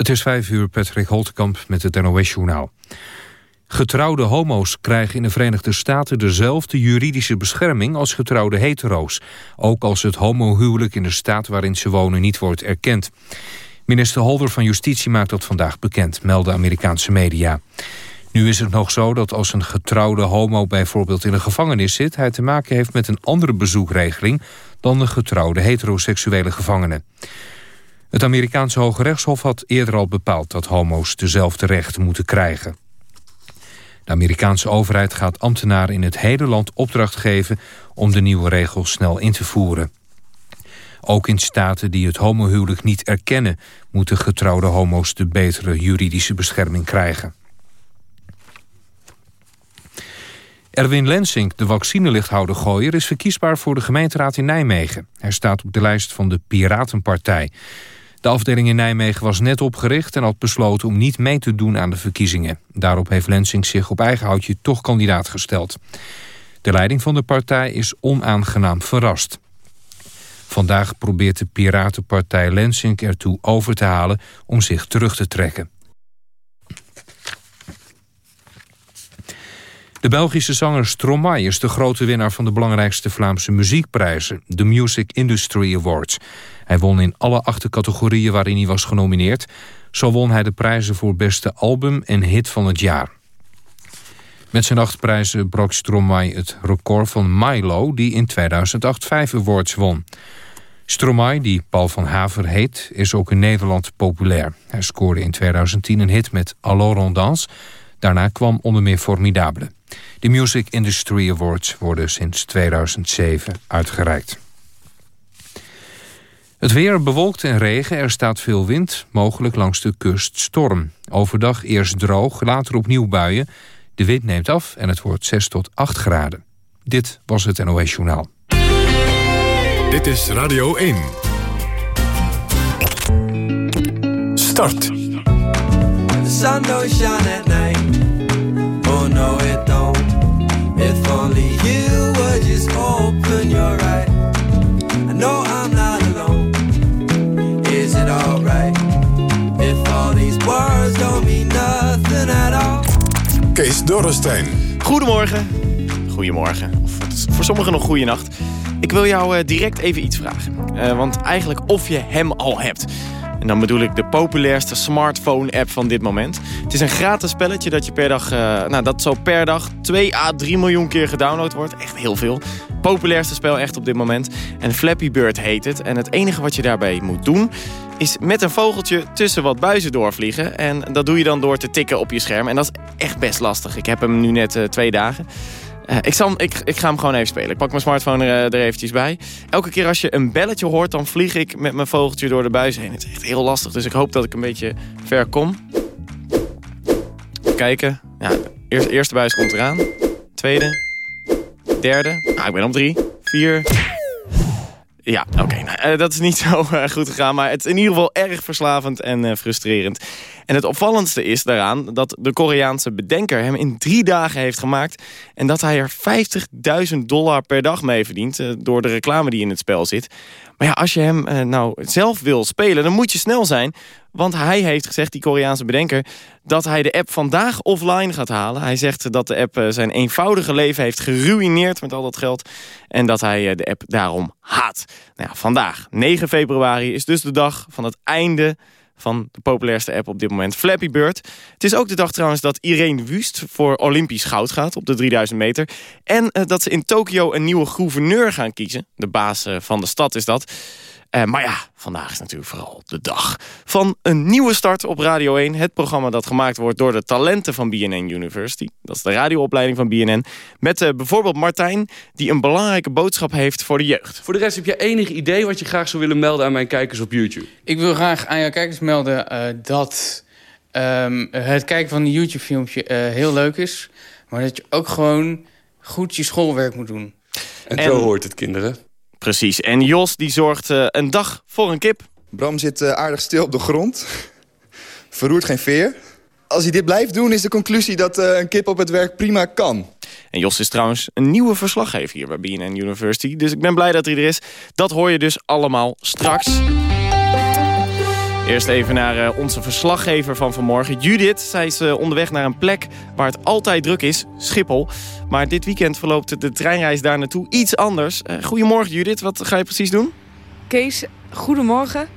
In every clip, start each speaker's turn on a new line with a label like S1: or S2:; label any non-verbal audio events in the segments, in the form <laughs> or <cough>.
S1: Het is vijf uur, Patrick Holtkamp met het NOS-journaal. Getrouwde homo's krijgen in de Verenigde Staten dezelfde juridische bescherming als getrouwde hetero's. Ook als het homohuwelijk in de staat waarin ze wonen niet wordt erkend. Minister Holder van Justitie maakt dat vandaag bekend, melden Amerikaanse media. Nu is het nog zo dat als een getrouwde homo bijvoorbeeld in een gevangenis zit... hij te maken heeft met een andere bezoekregeling dan de getrouwde heteroseksuele gevangenen. Het Amerikaanse Hoge Rechtshof had eerder al bepaald dat homo's dezelfde rechten moeten krijgen. De Amerikaanse overheid gaat ambtenaren in het hele land opdracht geven om de nieuwe regels snel in te voeren. Ook in staten die het homohuwelijk niet erkennen... moeten getrouwde homo's de betere juridische bescherming krijgen. Erwin Lensink, de vaccinelichthouder Gooier... is verkiesbaar voor de gemeenteraad in Nijmegen. Hij staat op de lijst van de Piratenpartij. De afdeling in Nijmegen was net opgericht... en had besloten om niet mee te doen aan de verkiezingen. Daarop heeft Lensink zich op eigen houtje toch kandidaat gesteld. De leiding van de partij is onaangenaam verrast. Vandaag probeert de Piratenpartij Lensink ertoe over te halen... om zich terug te trekken. De Belgische zanger Stromae is de grote winnaar van de belangrijkste Vlaamse muziekprijzen, de Music Industry Awards. Hij won in alle acht categorieën waarin hij was genomineerd. Zo won hij de prijzen voor beste album en hit van het jaar. Met zijn acht prijzen brak Stromae het record van Milo... die in 2008 vijf awards won. Stromae, die Paul van Haver heet, is ook in Nederland populair. Hij scoorde in 2010 een hit met Allo Rondans. Daarna kwam onder meer Formidable. De Music Industry Awards worden sinds 2007 uitgereikt. Het weer bewolkt en regen, er staat veel wind, mogelijk langs de kust storm. Overdag eerst droog, later opnieuw buien. De wind neemt af en het wordt 6 tot 8 graden. Dit was het NOS Journaal.
S2: Dit is Radio 1. Start. The sun don't shine at night. Oh no it don't. If only you would just open your eyes. I know I'm Kees Dorrestein.
S3: Goedemorgen. Goedemorgen. Of voor sommigen nog goede nacht. Ik wil jou uh, direct even iets vragen. Uh, want eigenlijk of je hem al hebt. En dan bedoel ik de populairste smartphone-app van dit moment. Het is een gratis spelletje dat je per dag, uh, nou, dat zo per dag 2 à 3 miljoen keer gedownload wordt. Echt heel veel. Populairste spel echt op dit moment. En Flappy Bird heet het. En het enige wat je daarbij moet doen is met een vogeltje tussen wat buizen doorvliegen. En dat doe je dan door te tikken op je scherm. En dat is echt best lastig. Ik heb hem nu net uh, twee dagen. Uh, ik, zal, ik, ik ga hem gewoon even spelen. Ik pak mijn smartphone er, er eventjes bij. Elke keer als je een belletje hoort, dan vlieg ik met mijn vogeltje door de buis heen. Het is echt heel lastig, dus ik hoop dat ik een beetje ver kom. Kijken. Ja, eerst, eerste buis komt eraan. Tweede. Derde. Nou, ik ben op drie. Vier. Ja, oké. nou, uh, dat is niet <laughs> zo uh, goed gegaan. Maar het is in ieder geval erg verslavend en uh, frustrerend. En het opvallendste is daaraan dat de Koreaanse bedenker hem in drie dagen heeft gemaakt. En dat hij er 50.000 dollar per dag mee verdient door de reclame die in het spel zit. Maar ja, als je hem nou zelf wil spelen, dan moet je snel zijn. Want hij heeft gezegd, die Koreaanse bedenker, dat hij de app vandaag offline gaat halen. Hij zegt dat de app zijn eenvoudige leven heeft geruineerd met al dat geld. En dat hij de app daarom haat. Nou ja, vandaag, 9 februari, is dus de dag van het einde van de populairste app op dit moment, Flappy Bird. Het is ook de dag trouwens dat Irene Wust voor Olympisch goud gaat op de 3000 meter. En uh, dat ze in Tokio een nieuwe gouverneur gaan kiezen. De baas uh, van de stad is dat. Uh, maar ja, vandaag is natuurlijk vooral de dag van een nieuwe start op Radio 1. Het programma dat gemaakt wordt door de talenten van BNN University. Dat is de radioopleiding van BNN. Met uh, bijvoorbeeld Martijn, die een belangrijke boodschap heeft voor de jeugd.
S4: Voor de rest heb je enig idee wat je graag zou willen melden aan mijn kijkers op YouTube?
S5: Ik wil graag aan jouw kijkers melden uh, dat um, het kijken van een YouTube filmpje heel leuk is. Maar dat je ook gewoon goed je schoolwerk moet doen.
S4: En, en zo hoort het kinderen.
S3: Precies. En Jos die zorgt uh, een dag voor een kip.
S6: Bram zit uh, aardig stil op de grond. <laughs> Verroert geen veer. Als hij dit blijft doen is de conclusie dat uh, een kip op het werk prima kan.
S3: En Jos is trouwens een nieuwe verslaggever hier bij BNN University. Dus ik ben blij dat hij er is. Dat hoor je dus allemaal straks.
S7: Eerst even naar uh, onze verslaggever van vanmorgen, Judith. Zij is uh, onderweg naar een plek waar het altijd druk is, Schiphol. Maar dit weekend verloopt de treinreis daar naartoe iets anders. Uh, goedemorgen Judith, wat ga je precies doen?
S8: Kees, goedemorgen.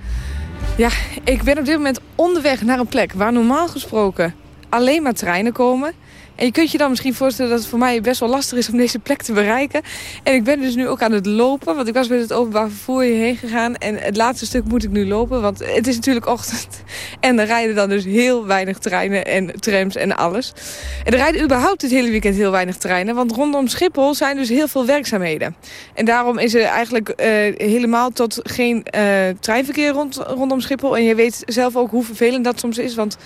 S8: Ja, ik ben op dit moment onderweg naar een plek waar normaal gesproken alleen maar treinen komen. En je kunt je dan misschien voorstellen dat het voor mij best wel lastig is om deze plek te bereiken. En ik ben dus nu ook aan het lopen, want ik was met het openbaar vervoer hierheen gegaan. En het laatste stuk moet ik nu lopen, want het is natuurlijk ochtend. <laughs> En er rijden dan dus heel weinig treinen en trams en alles. En er rijden überhaupt dit hele weekend heel weinig treinen, want rondom Schiphol zijn dus heel veel werkzaamheden. En daarom is er eigenlijk uh, helemaal tot geen uh, treinverkeer rond, rondom Schiphol. En je weet zelf ook hoe vervelend dat soms is, want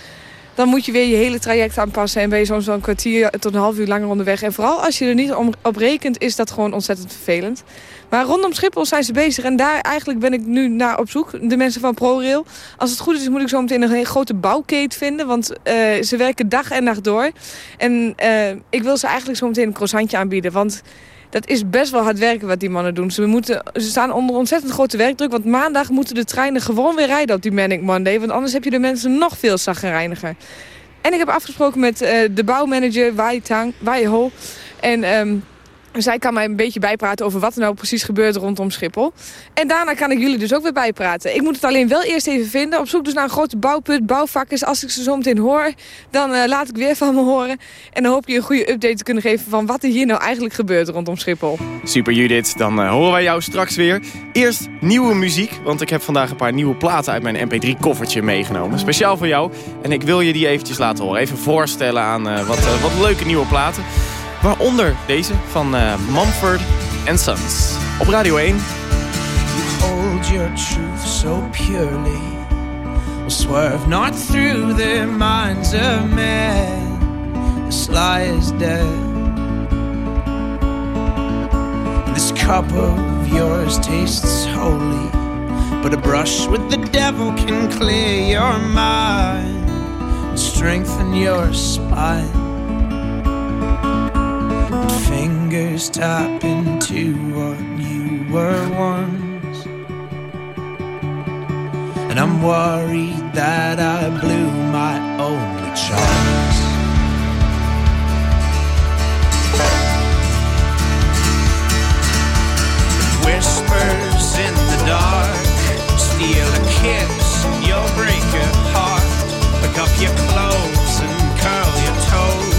S8: dan moet je weer je hele traject aanpassen... en ben je soms wel een kwartier tot een half uur langer onderweg. En vooral als je er niet op rekent, is dat gewoon ontzettend vervelend. Maar rondom Schiphol zijn ze bezig en daar eigenlijk ben ik nu naar op zoek. De mensen van ProRail. Als het goed is, moet ik zo meteen een hele grote bouwkeet vinden. Want uh, ze werken dag en nacht door. En uh, ik wil ze eigenlijk zo meteen een croissantje aanbieden. Want dat is best wel hard werken wat die mannen doen. Ze, moeten, ze staan onder ontzettend grote werkdruk. Want maandag moeten de treinen gewoon weer rijden op die Manic Monday. Want anders heb je de mensen nog veel zaggerijniger. En ik heb afgesproken met uh, de bouwmanager Wai Tang, Ho. En... Um, zij kan mij een beetje bijpraten over wat er nou precies gebeurt rondom Schiphol. En daarna kan ik jullie dus ook weer bijpraten. Ik moet het alleen wel eerst even vinden. Op zoek dus naar een grote bouwput, bouwvakkers. Als ik ze zo meteen hoor, dan uh, laat ik weer van me horen. En dan hoop je een goede update te kunnen geven van wat er hier nou eigenlijk gebeurt rondom Schiphol.
S7: Super Judith, dan uh, horen wij jou straks weer. Eerst nieuwe muziek, want ik heb vandaag een paar nieuwe platen uit mijn mp3-koffertje meegenomen. Speciaal voor jou. En ik wil je die eventjes laten horen. Even voorstellen aan uh, wat, wat leuke nieuwe platen. Waaronder deze van uh, Mumford Sons. Op Radio 1. You hold your truth so purely. Will swerve not through the minds of men. The sly is dead. This cup of yours tastes holy. But a brush with the devil can clear your mind. And strengthen your spine. Fingers tap into what you were once. And I'm worried that I blew my only chance. Whispers in the dark, steal a kiss, you'll break your heart. Pick up your clothes and curl your toes,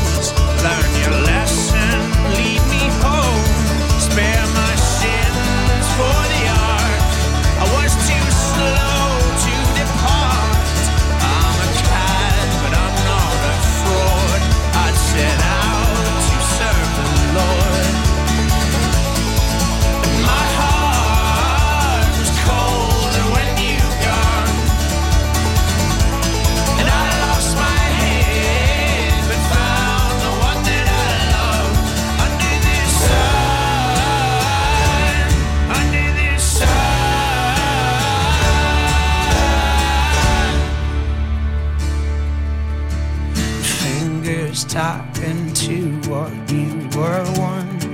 S7: Tap talking to what you were once.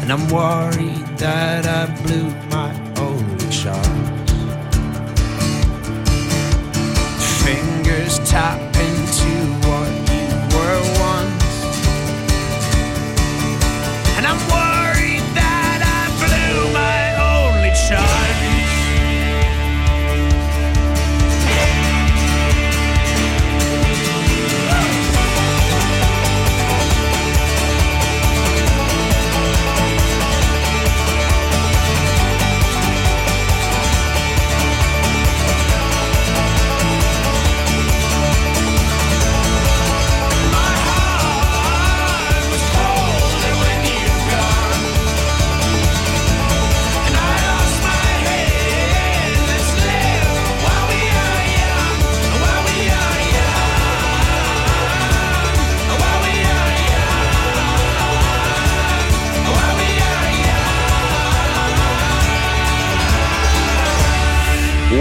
S3: And I'm worried that I blew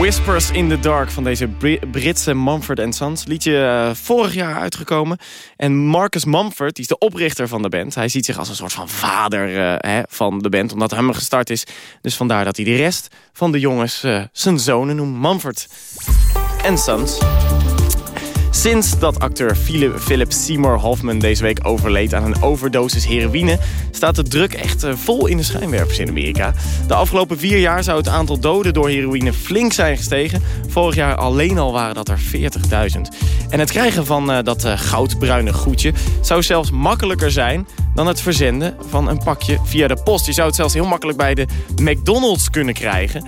S3: Whispers in the Dark van deze Bri- Britse Mumford Sons. Liedje eh, vorig jaar uitgekomen. En Marcus Mumford, die is de oprichter van de band. Hij ziet zich als een soort van vader eh, hè, van de band, omdat hem gestart is. Dus vandaar dat hij de rest van de jongens eh, zijn zonen noemt. Mumford Sons. Sinds dat acteur Philip, Seymour Hoffman deze week overleed aan een overdosis heroïne... staat de druk echt eh, vol in de schijnwerpers in Amerika. De afgelopen vier jaar zou het aantal doden door heroïne flink zijn gestegen. Vorig jaar alleen al waren dat er 40.000. En het krijgen van eh, dat eh, goudbruine goedje zou zelfs makkelijker zijn... dan het verzenden van een pakje via de post. Je zou het zelfs heel makkelijk bij de McDonald's kunnen krijgen.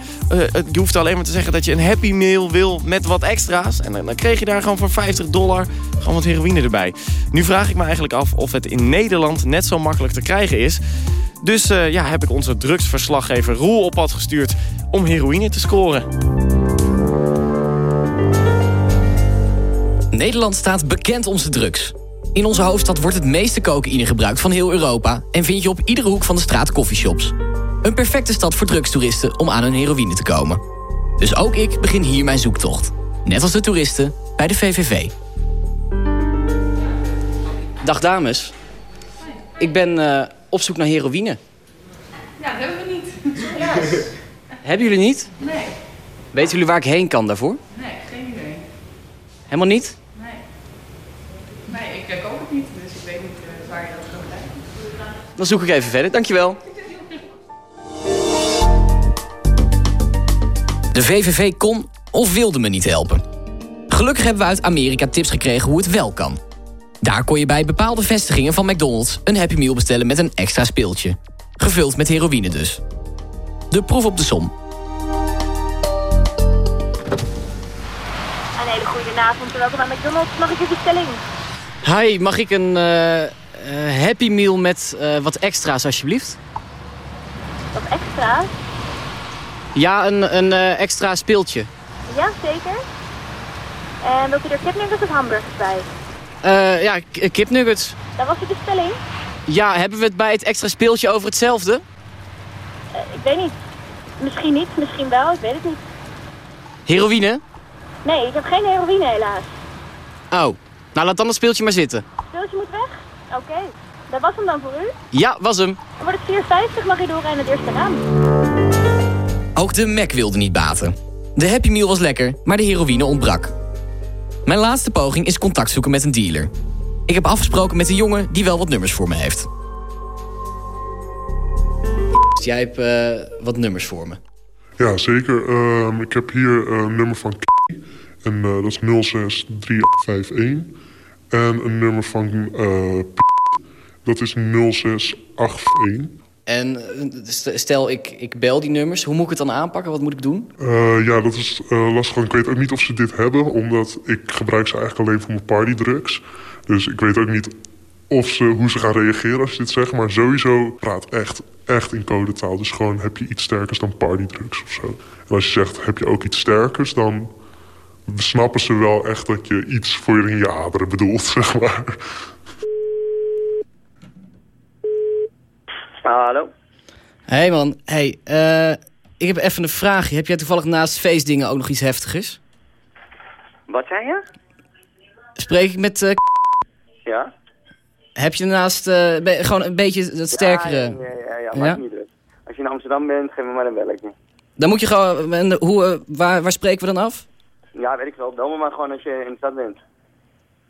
S3: Je hoeft alleen maar te zeggen dat je een Happy Meal wil met wat extra's. En dan, dan kreeg je daar gewoon voor 50 dollar gewoon wat heroïne erbij. Nu vraag ik me eigenlijk af of het in Nederland net zo makkelijk te krijgen is. Dus eh, ja, heb ik onze drugsverslaggever Roel op pad gestuurd om heroïne te scoren.
S9: Nederland staat bekend om zijn drugs. In onze hoofdstad wordt het meeste cocaïne gebruikt van heel Europa... en vind je op iedere hoek van de straat coffeeshops. Een perfecte stad voor drugstoeristen om aan hun heroïne te komen. Dus ook ik begin hier mijn zoektocht. Net als de toeristen bij de VVV. Dag dames. Ik ben eh, op zoek naar heroïne.
S8: Ja, dat hebben we niet. <laughs>
S9: Hebben jullie niet?
S8: Nee,
S9: Weten jullie waar ik heen kan daarvoor?
S8: nee, geen idee.
S9: Helemaal niet?
S8: Nee. Nee, ik koop het niet, dus ik weet niet eh, waar je dat kan krijgen.
S9: Dan zoek ik even verder. Dankjewel. De VVV kon of wilde me niet helpen. Gelukkig hebben we uit Amerika tips gekregen hoe het wel kan. Daar kon je bij bepaalde vestigingen van McDonald's een Happy Meal bestellen met een extra speeltje. Gevuld met heroïne dus. De proef op de som.
S10: Een hele goede avond en welkom bij McDonald's. Mag ik uw bestelling?
S9: Hi, mag ik een eh, Happy Meal met eh, wat extra's alsjeblieft?
S10: Wat extra?
S9: Ja, een, een eh, extra speeltje.
S10: Ja, zeker. En wilt u er kipnuggets of hamburgers bij?
S9: Eh, ja, k- kipnuggets.
S10: Dat was uw bestelling?
S9: Ja, hebben we het bij het extra speeltje over hetzelfde?
S10: Eh, ik weet niet. Misschien niet, misschien wel, ik weet het niet.
S9: Heroïne?
S10: Nee, ik heb geen heroïne helaas.
S9: Oh, nou laat dan dat speeltje maar zitten.
S10: Speeltje moet weg? Oké. Dat was hem dan voor u.
S9: Ja, was hem.
S10: Dan wordt het 4,50, mag u doorrijden het eerste raam.
S9: Ook de Mac wilde niet baten. De Happy Meal was lekker, maar de heroïne ontbrak. Mijn laatste poging is contact zoeken met een dealer. Ik heb afgesproken met een jongen die wel wat nummers voor me heeft. Jij hebt eh, wat nummers voor me.
S11: Ja, zeker. Ehm, ik heb hier een nummer van K. En eh, dat is 06351. En een nummer van eh, P. Dat is 0681.
S9: En eh, st- stel, ik, ik bel die nummers. Hoe moet ik het dan aanpakken? Wat moet ik doen?
S11: Eh, ja, dat is eh, lastig. Ik weet ook niet of ze dit hebben. Omdat ik gebruik ze eigenlijk alleen voor mijn partydrugs. Dus ik weet ook niet of ze, hoe ze gaan reageren als je dit zegt. Maar sowieso praat echt, echt in codetaal. Dus gewoon heb je iets sterkers dan partydrugs of zo. En als je zegt, heb je ook iets sterkers, dan snappen ze wel echt dat je iets voor je in je aderen bedoelt, <laughs> zeg maar.
S12: Hallo.
S9: Hey man, hey, eh, ik heb even een vraagje. Heb jij toevallig naast feestdingen ook nog iets heftigers?
S12: Wat zei je?
S9: Spreek ik met... eh,
S12: Ja?
S9: heb je naast eh, gewoon een beetje dat sterkere...
S12: Ja, ja, ja, ja,
S9: Ja?
S12: niet druk. Als je in Amsterdam bent, geef me maar een belletje.
S9: Dan moet je gewoon... en hoe, waar, waar spreken we dan af?
S12: Ja, weet ik wel. Bel me maar gewoon als je in de stad bent.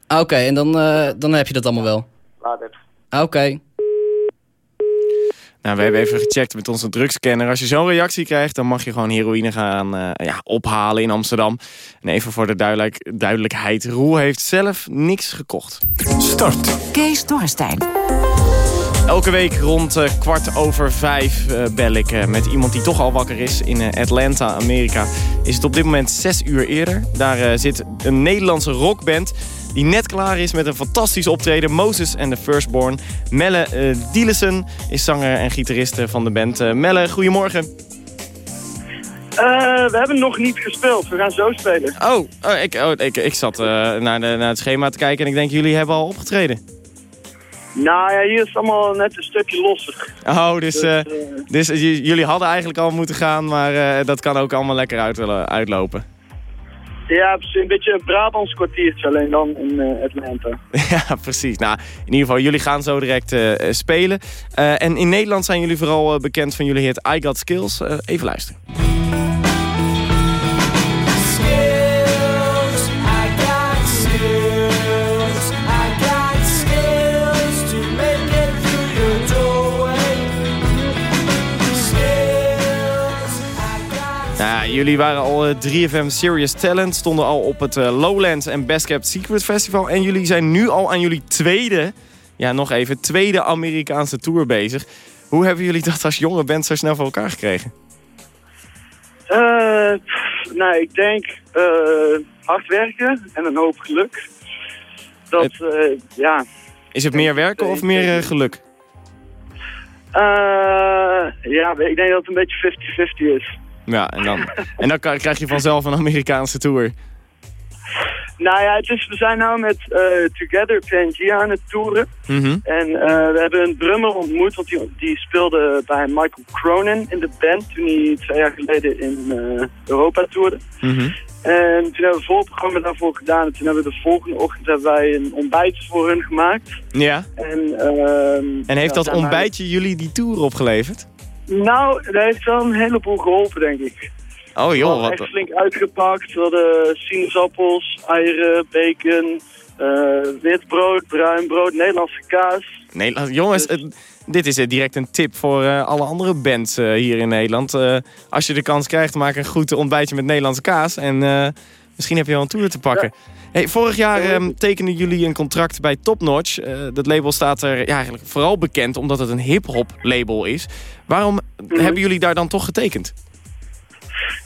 S9: Ah, Oké, en dan, dan heb je dat allemaal wel.
S12: Later.
S9: Ah, Oké.
S3: Nou, we hebben even gecheckt met onze drugscanner. Als je zo'n reactie krijgt, dan mag je gewoon heroïne gaan eh, ja, ophalen in Amsterdam. En even voor de duidelijk, duidelijkheid, Roel heeft zelf niks gekocht.
S13: Start. Kees Dorrestein.
S3: Elke week rond eh, kwart over vijf eh, bel ik eh, met iemand die toch al wakker is in eh, Atlanta, Amerika. Is het op dit moment zes uur eerder. Daar eh, zit een Nederlandse rockband die net klaar is met een fantastisch optreden. Moses and the Firstborn. Melle Dielesen is zanger en gitarist van de band. Eh, Melle, goedemorgen.
S14: Eh, we hebben nog niet gespeeld. We gaan zo spelen.
S3: Oh, oh, ik, oh ik, ik zat naar, de, naar het schema te kijken en ik denk jullie hebben al opgetreden.
S14: Nou ja, hier is het allemaal net een stukje losser.
S3: Oh, dus,
S14: Dus,
S3: dus jullie hadden eigenlijk al moeten gaan, maar dat kan ook allemaal lekker uit, uitlopen.
S14: Ja, een beetje een Brabants kwartiertje alleen dan in eh, Atlanta. <laughs>
S3: Ja, precies. Nou, in ieder geval, jullie gaan zo direct eh, spelen. Eh, en in Nederland zijn jullie vooral bekend van jullie hit I Got Skills. Even luisteren. Jullie waren al eh, 3FM Serious Talent, stonden al op het eh, Lowlands en Best Kept Secret Festival. En jullie zijn nu al aan jullie tweede, ja nog even, tweede Amerikaanse tour bezig. Hoe hebben jullie dat als jonge band zo snel voor elkaar gekregen?
S14: Eh, pff, nou, ik denk eh, hard werken en een hoop geluk. Dat, eh, ja...
S3: Is het meer werken of meer eh, geluk?
S14: eh, ja, ik denk dat het een beetje 50-50 is.
S3: Ja, en dan, <laughs> en dan krijg je vanzelf een Amerikaanse tour.
S14: Nou ja, het is, we zijn nou met eh, Together PNG aan het toeren.
S3: Mhm.
S14: En eh, we hebben een drummer ontmoet, want die, die speelde bij Michael Cronin in de band toen hij twee jaar geleden in eh, Europa toerde.
S3: Mhm.
S14: En toen hebben we voorprogramma daarvoor gedaan. En toen hebben we de volgende ochtend hebben wij een ontbijt voor hun gemaakt.
S3: Ja.
S14: En, ehm,
S3: En heeft
S14: ja,
S3: dat
S14: wij-
S3: ontbijtje jullie die tour opgeleverd?
S14: Nou, dat heeft wel een heleboel geholpen, denk ik.
S3: Oh joh, wat...
S14: echt flink uitgepakt. We hadden sinaasappels, eieren, bacon, eh, wit brood, bruin brood, Nederlandse kaas.
S3: Nee, la- jongens, het- dit is eh, direct een tip voor eh, alle andere bands hier in Nederland. Als je de kans krijgt, maak een goed ontbijtje met Nederlandse kaas. En misschien heb je wel een tour te pakken. Hey, vorig jaar ehm, tekenden jullie een contract bij Top Notch. Eh, dat label staat er ja, eigenlijk vooral bekend omdat het een hip-hop label is. Waarom hebben jullie daar dan toch getekend?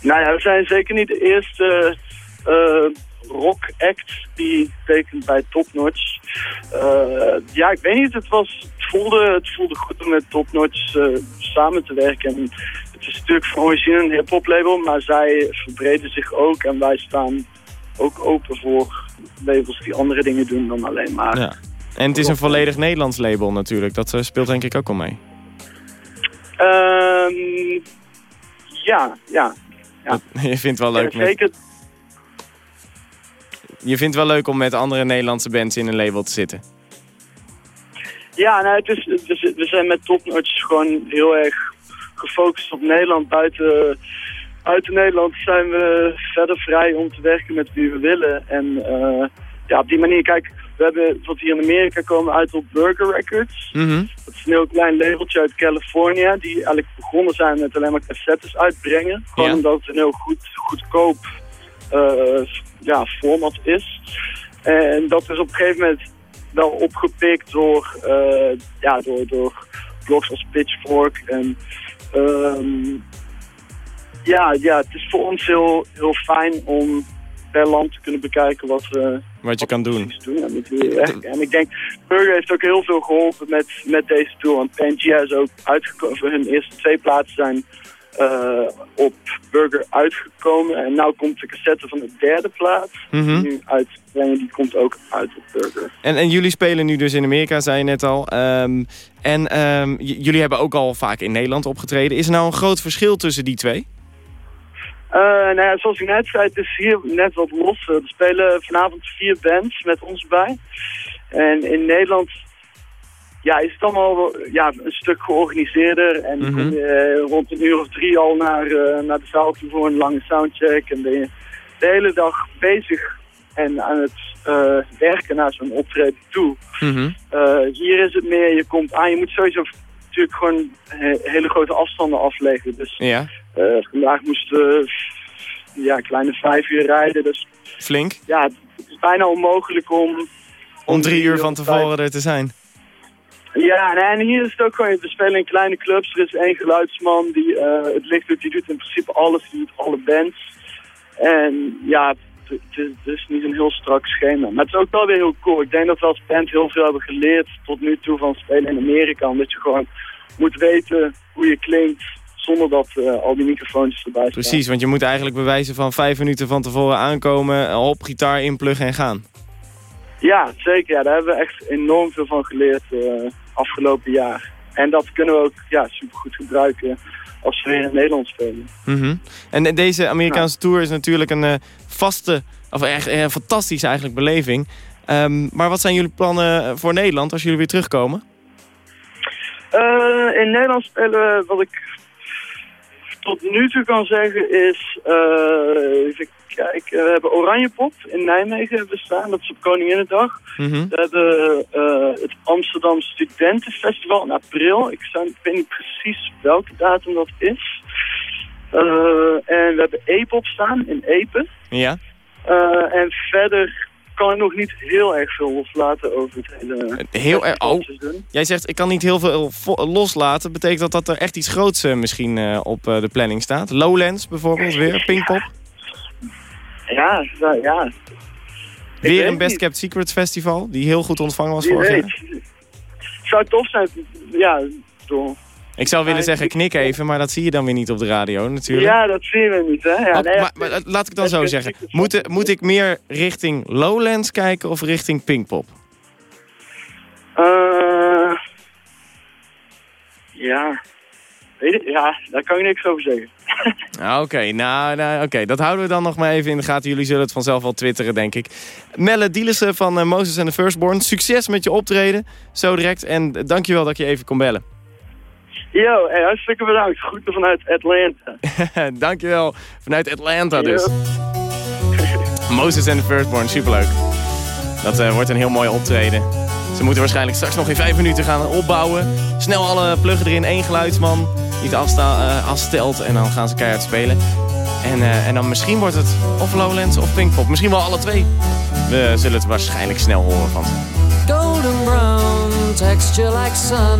S14: Nou ja, we zijn zeker niet de eerste eh, rock act die tekent bij Top Notch. Eh, ja, ik weet niet, het, was, het, voelde, het voelde goed om met Top Notch eh, samen te werken. En het is natuurlijk van origine een hip-hop label, maar zij verbreden zich ook. En wij staan ook open voor labels die andere dingen doen dan alleen maar.
S3: Ja. En het is een volledig Nederlands label natuurlijk. Dat eh, speelt denk ik ook al mee.
S14: Ehm, ja, ja. ja. <laughs>
S3: Je vindt wel leuk
S14: Ja,
S3: met,
S14: zeker.
S3: je vindt wel leuk om met andere Nederlandse bands in een label te zitten.
S14: Ja, nou, het is, het is- we zijn met Topnotch gewoon heel erg gefocust op Nederland. Buiten, buiten Nederland zijn we verder vrij om te werken met wie we willen. En eh, ja, op die manier, kijk, we hebben tot hier in Amerika komen uit op Burger Records.
S3: Mhm.
S14: Dat is een heel klein labeltje uit California, die eigenlijk begonnen zijn met alleen maar cassettes uitbrengen. Gewoon omdat het een heel goed, goedkoop eh, ja, format is. En dat is op een gegeven moment wel opgepikt door, eh, ja, door, door blogs als Pitchfork. En ehm, ja, ja, het is voor ons heel, heel fijn om per land te kunnen bekijken wat we
S3: Wat je kan doen.
S14: doen en ik denk, Burger heeft ook heel veel geholpen met, met deze tour. Want Pangea is ook uitgekomen, voor hun eerste twee plaatsen zijn eh, op Burger uitgekomen. En nu komt de cassette van de derde plaat,
S3: Mhm.
S14: die nu uitbrengen, die komt ook uit op Burger.
S3: En, en jullie spelen nu dus in Amerika, zei je net al. Ehm, en ehm, jullie hebben ook al vaak in Nederland opgetreden. Is er nou een groot verschil tussen die twee?
S14: Eh, nou ja, zoals ik net zei, het is hier net wat los. Er spelen vanavond vier bands met ons bij. En in Nederland ja, is het allemaal ja, een stuk georganiseerder. En
S3: Mhm.
S14: kom je eh, rond een uur of drie al naar, eh, naar de zaal toe voor een lange soundcheck. En ben je de hele dag bezig en aan het werken naar zo'n optreden toe. Eh, hier is het meer, je komt aan, je moet sowieso natuurlijk gewoon hele grote afstanden afleggen. Dus
S3: Ja,
S14: vandaag moesten we ja, een kleine vijf uur rijden. Dus
S3: flink.
S14: ja, het is bijna onmogelijk om...
S3: Om drie uur van tevoren er te zijn.
S14: Ja, nee, en hier is het ook gewoon, we spelen in kleine clubs. Er is één geluidsman die eh, het licht doet, die doet in principe alles, die doet alle bands. En ja, het, het is, het is niet een heel strak schema. Maar het is ook wel weer heel cool. Ik denk dat we als band heel veel hebben geleerd tot nu toe van spelen in Amerika. Omdat je gewoon moet weten hoe je klinkt zonder dat eh, al die microfoons erbij staan.
S3: Precies, want je moet eigenlijk bewijzen van vijf minuten van tevoren aankomen, op gitaar inpluggen en gaan.
S14: Ja, zeker. Ja, daar hebben we echt enorm veel van geleerd uh, afgelopen jaar. En dat kunnen we ook ja, supergoed gebruiken als we weer in Nederland spelen.
S3: Mm En deze Amerikaanse tour is natuurlijk een uh, vaste, of echt een fantastische eigenlijk beleving. Um, maar wat zijn jullie plannen voor Nederland als jullie weer terugkomen?
S14: Uh, in Nederland spelen we, wat ik tot nu toe kan zeggen, is... Uh, even kijken, we hebben Oranje Pop in Nijmegen bestaan. Dat is op Koninginnedag. Mm -hmm. We hebben uh, het Amsterdam Studentenfestival in april. Ik, zou, ik weet niet precies welke datum dat is. en we hebben E-pop staan in Epen.
S3: Ja.
S14: en verder kan ik nog niet heel erg veel loslaten over het hele...
S3: Heel erg... Oh, jij zegt ik kan niet heel veel loslaten. Betekent dat dat er echt iets groots uh, misschien uh, op uh, de planning staat? Lowlands bijvoorbeeld weer, Pinkpop?
S14: Ja, ja. ja.
S3: Weer een Best Kept Secret Festival, die heel goed ontvangen was vorig jaar.
S14: Zou tof zijn, ja, door
S3: ik zou willen zeggen knik even, maar dat zie je dan weer niet op de radio natuurlijk.
S14: Ja, dat zien we niet, hè. Ja,
S3: oh, nee, maar, maar, laat ik dan zo zeggen. Moet, moet ik meer richting Lowlands kijken of richting Pinkpop?
S14: Uh, ja. Ja, daar kan ik niks over zeggen. <laughs>
S3: Oké, okay, nou, nou oké. dat houden we dan nog maar even in de gaten. Jullie zullen het vanzelf wel twitteren, denk ik. Melle Dielissen van uh, Moses and the Firstborn. Succes met je optreden, zo direct. En dankjewel dat je even kon bellen.
S14: Yo, hey, hartstikke bedankt. Groeten vanuit Atlanta. <laughs>
S3: Dankjewel. Vanuit Atlanta dus. <laughs> Moses and the Firstborn, superleuk. Dat uh, wordt een heel mooi optreden. Ze moeten waarschijnlijk straks nog in vijf minuten gaan opbouwen. Snel alle pluggen erin, één geluidsman die uh, afstelt. En dan gaan ze keihard spelen. En, uh, en dan misschien wordt het of Lowlands of Pinkpop. Misschien wel alle twee. We zullen het waarschijnlijk snel horen van ze.
S15: Golden brown, texture like sun.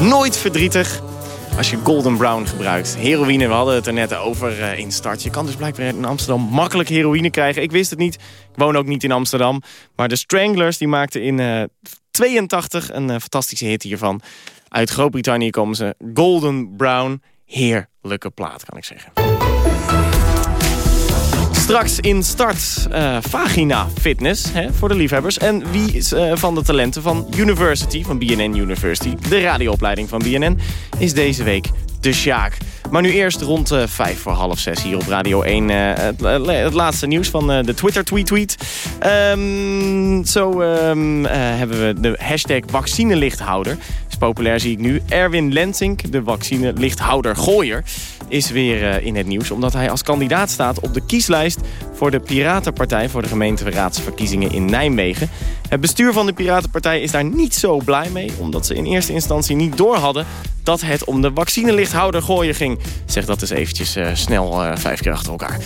S3: nooit verdrietig als je Golden Brown gebruikt. Heroïne, we hadden het er net over eh, in start. Je kan dus blijkbaar in Amsterdam makkelijk heroïne krijgen. Ik wist het niet. Ik woon ook niet in Amsterdam. Maar de Stranglers die maakten in eh 82 een eh, fantastische hit hiervan. Uit Groot-Brittannië komen ze. Golden Brown. Heerlijke plaat, kan ik zeggen. Straks in start eh, Vagina Fitness hè, voor de liefhebbers. En wie is eh, van de talenten van University, van BNN University... de radioopleiding van BNN, is deze week de Sjaak. Maar nu eerst rond eh, vijf voor half zes hier op Radio 1. eh, het, eh, het laatste nieuws van de Twitter-tweet-tweet. Ehm, zo ehm, eh, hebben we de hashtag vaccinelichthouder. Is populair zie ik nu. Erwin Lensink, de vaccinelichthouder gooier is weer in het nieuws... omdat hij als kandidaat staat op de kieslijst... voor de Piratenpartij voor de gemeenteraadsverkiezingen in Nijmegen. Het bestuur van de Piratenpartij is daar niet zo blij mee... omdat ze in eerste instantie niet door hadden dat het om de vaccinelichthouder gooien ging. Zeg dat eens eventjes eh, snel eh, vijf keer achter elkaar.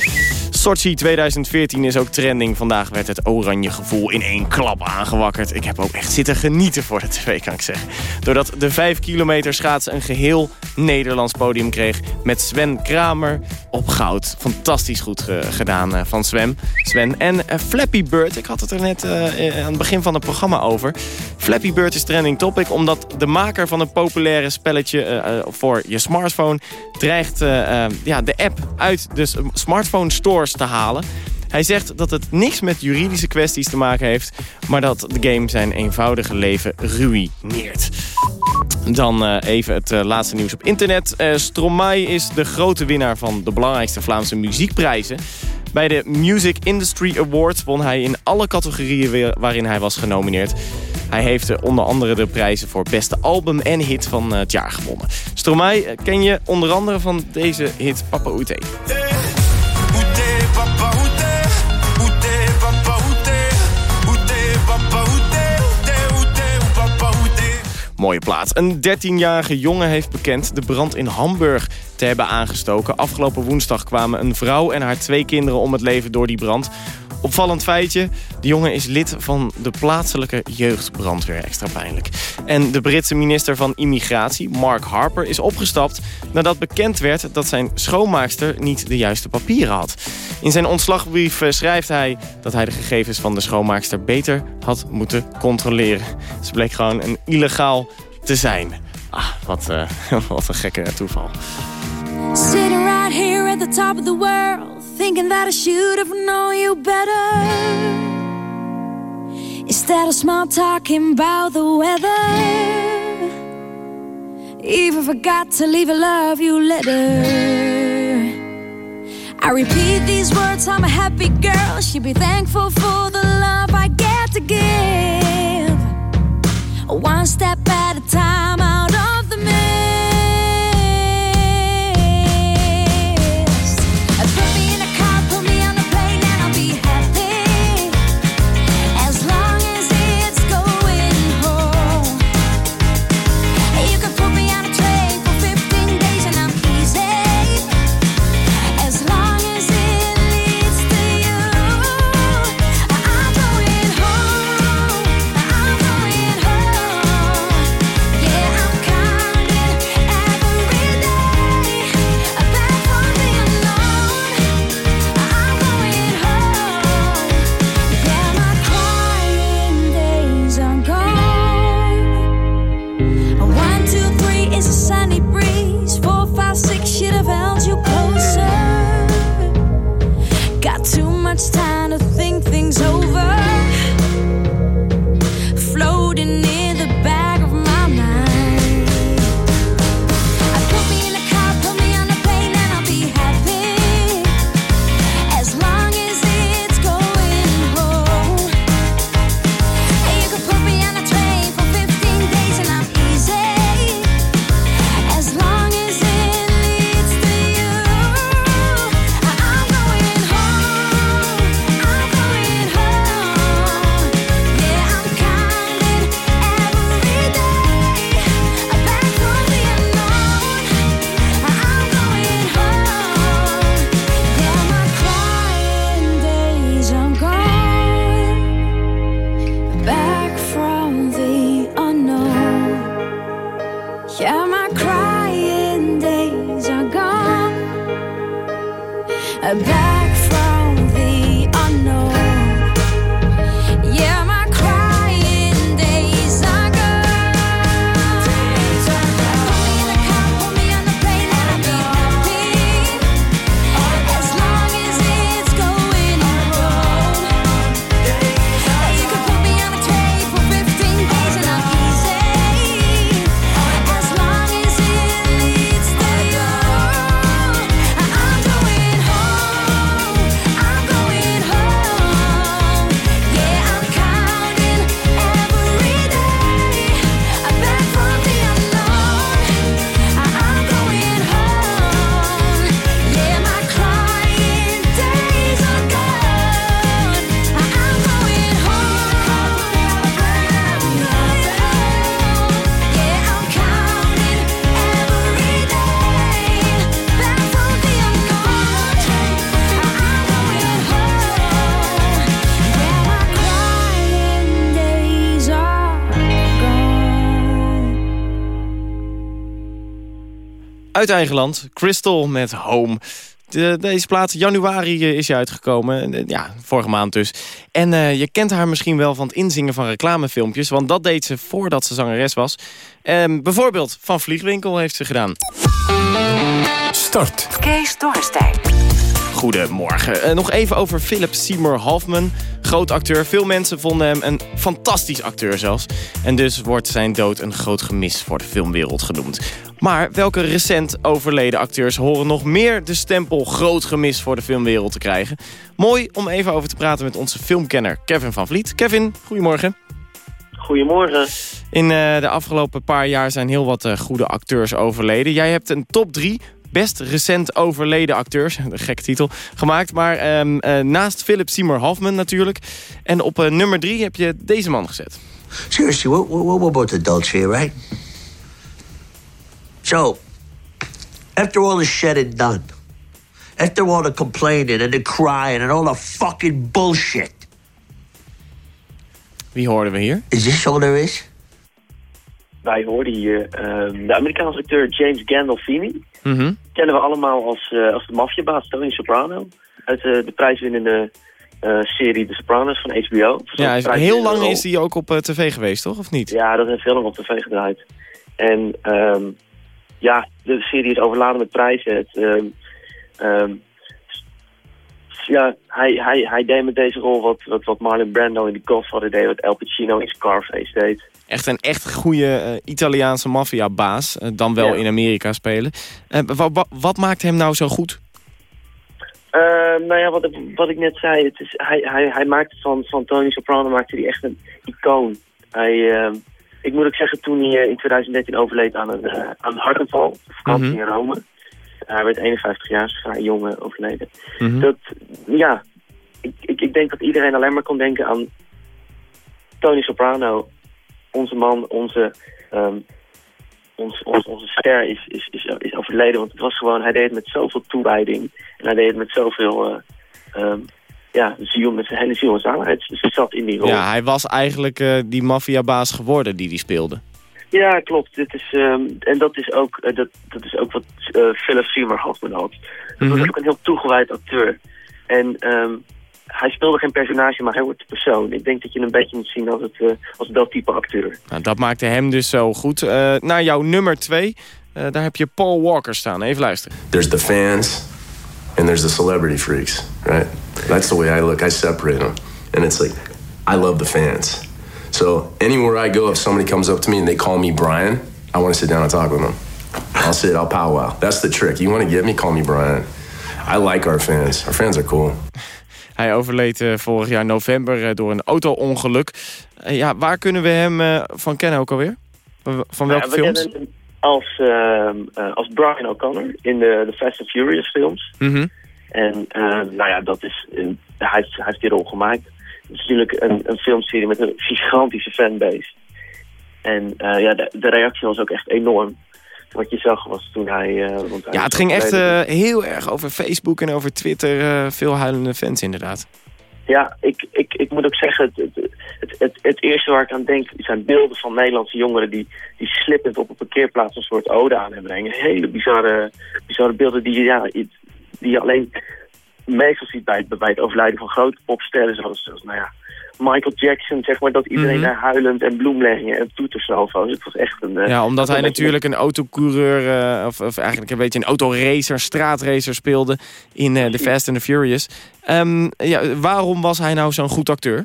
S3: Sochi 2014 is ook trending. Vandaag werd het oranje gevoel in één klap aangewakkerd. Ik heb ook echt zitten genieten voor de tv, kan ik zeggen. Doordat de 5 kilometer schaatsen een geheel Nederlands podium kreeg... met Sven Kramer op goud. Fantastisch goed ge- gedaan eh, van Sven. Sven. En eh, Flappy Bird, ik had het er net eh, eh, aan het begin van het programma over. Flappy Bird is trending topic omdat de maker van een populaire spelletje eh, eh, voor je smartphone... dreigt eh, eh, ja, de app uit de smartphone stores te halen. Hij zegt dat het niks met juridische kwesties te maken heeft... maar dat de game zijn eenvoudige leven ruïneert. Dan eh, even het laatste nieuws op internet. Stromae is de grote winnaar van de belangrijkste Vlaamse muziekprijzen. Bij de Music Industry Awards won hij in alle categorieën waarin hij was genomineerd. Hij heeft eh, onder andere de prijzen voor beste album en hit van eh, het jaar gewonnen. Stromae eh, ken je onder andere van deze hit Papa Oete. Mooie plaat. Een 13-jarige jongen heeft bekend de brand in Hamburg te hebben aangestoken. Afgelopen woensdag kwamen een vrouw en haar twee kinderen om het leven door die brand. Opvallend feitje, de jongen is lid van de plaatselijke jeugdbrandweer. Extra pijnlijk. En de Britse minister van Immigratie, Mark Harper, is opgestapt... nadat bekend werd dat zijn schoonmaakster niet de juiste papieren had. In zijn ontslagbrief eh, schrijft hij dat hij de gegevens van de schoonmaakster beter had moeten controleren. Ze bleek gewoon een illegaal te zijn. Ah, wat, eh, <laughs> wat een gekke toeval.
S16: Sitting right here at the top of the world, thinking that I should have known you better. Instead of small talking about the weather, even forgot to leave a love you letter. I repeat these words, I'm a happy girl. Should be thankful for the love I get to give. One step at a time out
S3: Uit eigen land, Crystal met Home. De, deze plaat, januari eh, is je uitgekomen. Eh, Ja, vorige maand dus. En eh, je kent haar misschien wel van het inzingen van reclamefilmpjes. Want dat deed ze voordat ze zangeres was. Ehm, bijvoorbeeld van Vliegwinkel heeft ze gedaan.
S13: Start. Kees Dorrestein.
S3: Goedemorgen. Eh, nog even over Philip Seymour Hoffman. Groot acteur. Veel mensen vonden hem een fantastisch acteur zelfs. En dus wordt zijn dood een groot gemis voor de filmwereld genoemd. Maar welke recent overleden acteurs horen nog meer de stempel groot gemis voor de filmwereld te krijgen? Mooi om even over te praten met onze filmkenner Kevin van Vliet. Kevin, goedemorgen.
S17: Goedemorgen.
S3: In eh, de afgelopen paar jaar zijn heel wat eh, goede acteurs overleden. Jij hebt een top 3 best recent overleden acteurs, een gekke titel, gemaakt. Maar ehm, eh, naast Philip Seymour Hoffman natuurlijk. En op eh, nummer 3 heb je deze man gezet.
S18: Seriously, what, what, we're both adults here, right? So, after all is said and done, after all the complaining and the crying and all the fucking bullshit,
S3: Wie hoorden we hier?
S18: is this all there is?
S17: Wij hoorden hier ehm, de Amerikaanse acteur James Gandolfini.
S3: Mhm.
S17: Kennen we allemaal als, eh, als de maffiabaas Tony Soprano. Uit eh, de prijswinnende eh, serie The Sopranos van HBO.
S3: Ja, heel lang is hij ook op tv geweest, toch? Of niet?
S17: Ja, dat heeft heel lang op tv gedraaid. En ehm, ja, de serie is overladen met prijzen. Het, ehm, ja, hij, hij, hij deed met deze rol wat, wat, wat Marlon Brando in The Godfather deed, wat El Pacino in Scarface deed.
S3: Echt een echt goede eh, Italiaanse maffiabaas. eh, dan wel
S17: Ja.
S3: in Amerika spelen. Eh, wa- wa- wat maakt hem nou zo goed?
S17: Ehm, nou ja, wat, ik- wat ik net zei, het is, hij, hij, hij maakte van, van Tony Soprano maakte hij echt een icoon. Hij, ehm, ik moet ook zeggen, toen hij in 2013 overleed aan een, aan een hartaanval, vakantie
S3: Mhm.
S17: in Rome. Hij werd 51 jaar, vrij jong overleden.
S3: Mhm.
S17: Dat, ja, ik, ik, ik denk dat iedereen alleen maar kon denken aan Tony Soprano. Onze man, onze, ehm, ons, ons, onze ster is, is, is, is overleden. Want het was gewoon, hij deed het met zoveel toewijding. En hij deed het met zoveel ehm, ja, ziel, met zijn hele ziel en zaligheid. Dus hij zat in die rol.
S3: Ja, hij was eigenlijk eh, die maffiabaas geworden die hij speelde.
S17: Ja, klopt. Dit is, ehm, en dat is ook, eh, dat, dat is ook wat Philip Seymour had. Dat was
S3: Mhm.
S17: ook een heel toegewijd acteur. En hij speelde geen personage, maar hij wordt de persoon. Ik denk dat je hem een beetje moet zien als, het, eh, als dat type acteur.
S3: Nou, dat maakte hem dus zo goed. Eh naar jouw nummer twee, eh, daar heb je Paul Walker staan. Even luisteren.
S19: There's the fans and there's the celebrity freaks, right? That's the way I look. I separate them. And it's like, I love the fans. So anywhere I go, if somebody comes up to me and they call me Brian, I want to sit down and talk with them. I'll sit, I'll powwow. That's the trick. You want to get me, call me Brian. I like our fans. Our fans are cool.
S3: Hij overleed eh, vorig jaar november eh, door een auto-ongeluk. Eh, ja, waar kunnen we hem van kennen ook alweer? Van welke
S17: Nou, we
S3: films?
S17: als, ehm, eh, als Brian O'Connor in de, de Fast and Furious films.
S3: Mhm.
S17: En nou ja, dat is, hij, heeft, hij heeft die rol gemaakt. Het is natuurlijk een, een filmserie met een gigantische fanbase. En ja, de, de reactie was ook echt enorm. Wat je zag was toen hij... want hij
S3: Ja, het ging echt eh, heel erg over Facebook en over Twitter. eh, veel huilende fans inderdaad.
S17: Ja, ik, ik, ik moet ook zeggen, het, het, het, het, eerste waar ik aan denk zijn beelden van Nederlandse jongeren die, die slippend op een parkeerplaats een soort ode aan hem brengen. Hele bizarre, bizarre beelden die, ja, die je alleen meestal ziet bij, het- bij het overlijden van grote popsterren, zoals, zoals nou ja, Michael Jackson, zeg maar, dat iedereen
S3: Mhm.
S17: daar huilend en bloemleggingen en toeters en also's. Het was echt een... eh,
S3: Ja, omdat hij
S17: een
S3: natuurlijk een autocoureur, eh, of, of eigenlijk een beetje een autoracer, straatracer speelde in eh, The Fast and the Furious. Ehm, ja, waarom was hij nou zo'n goed acteur?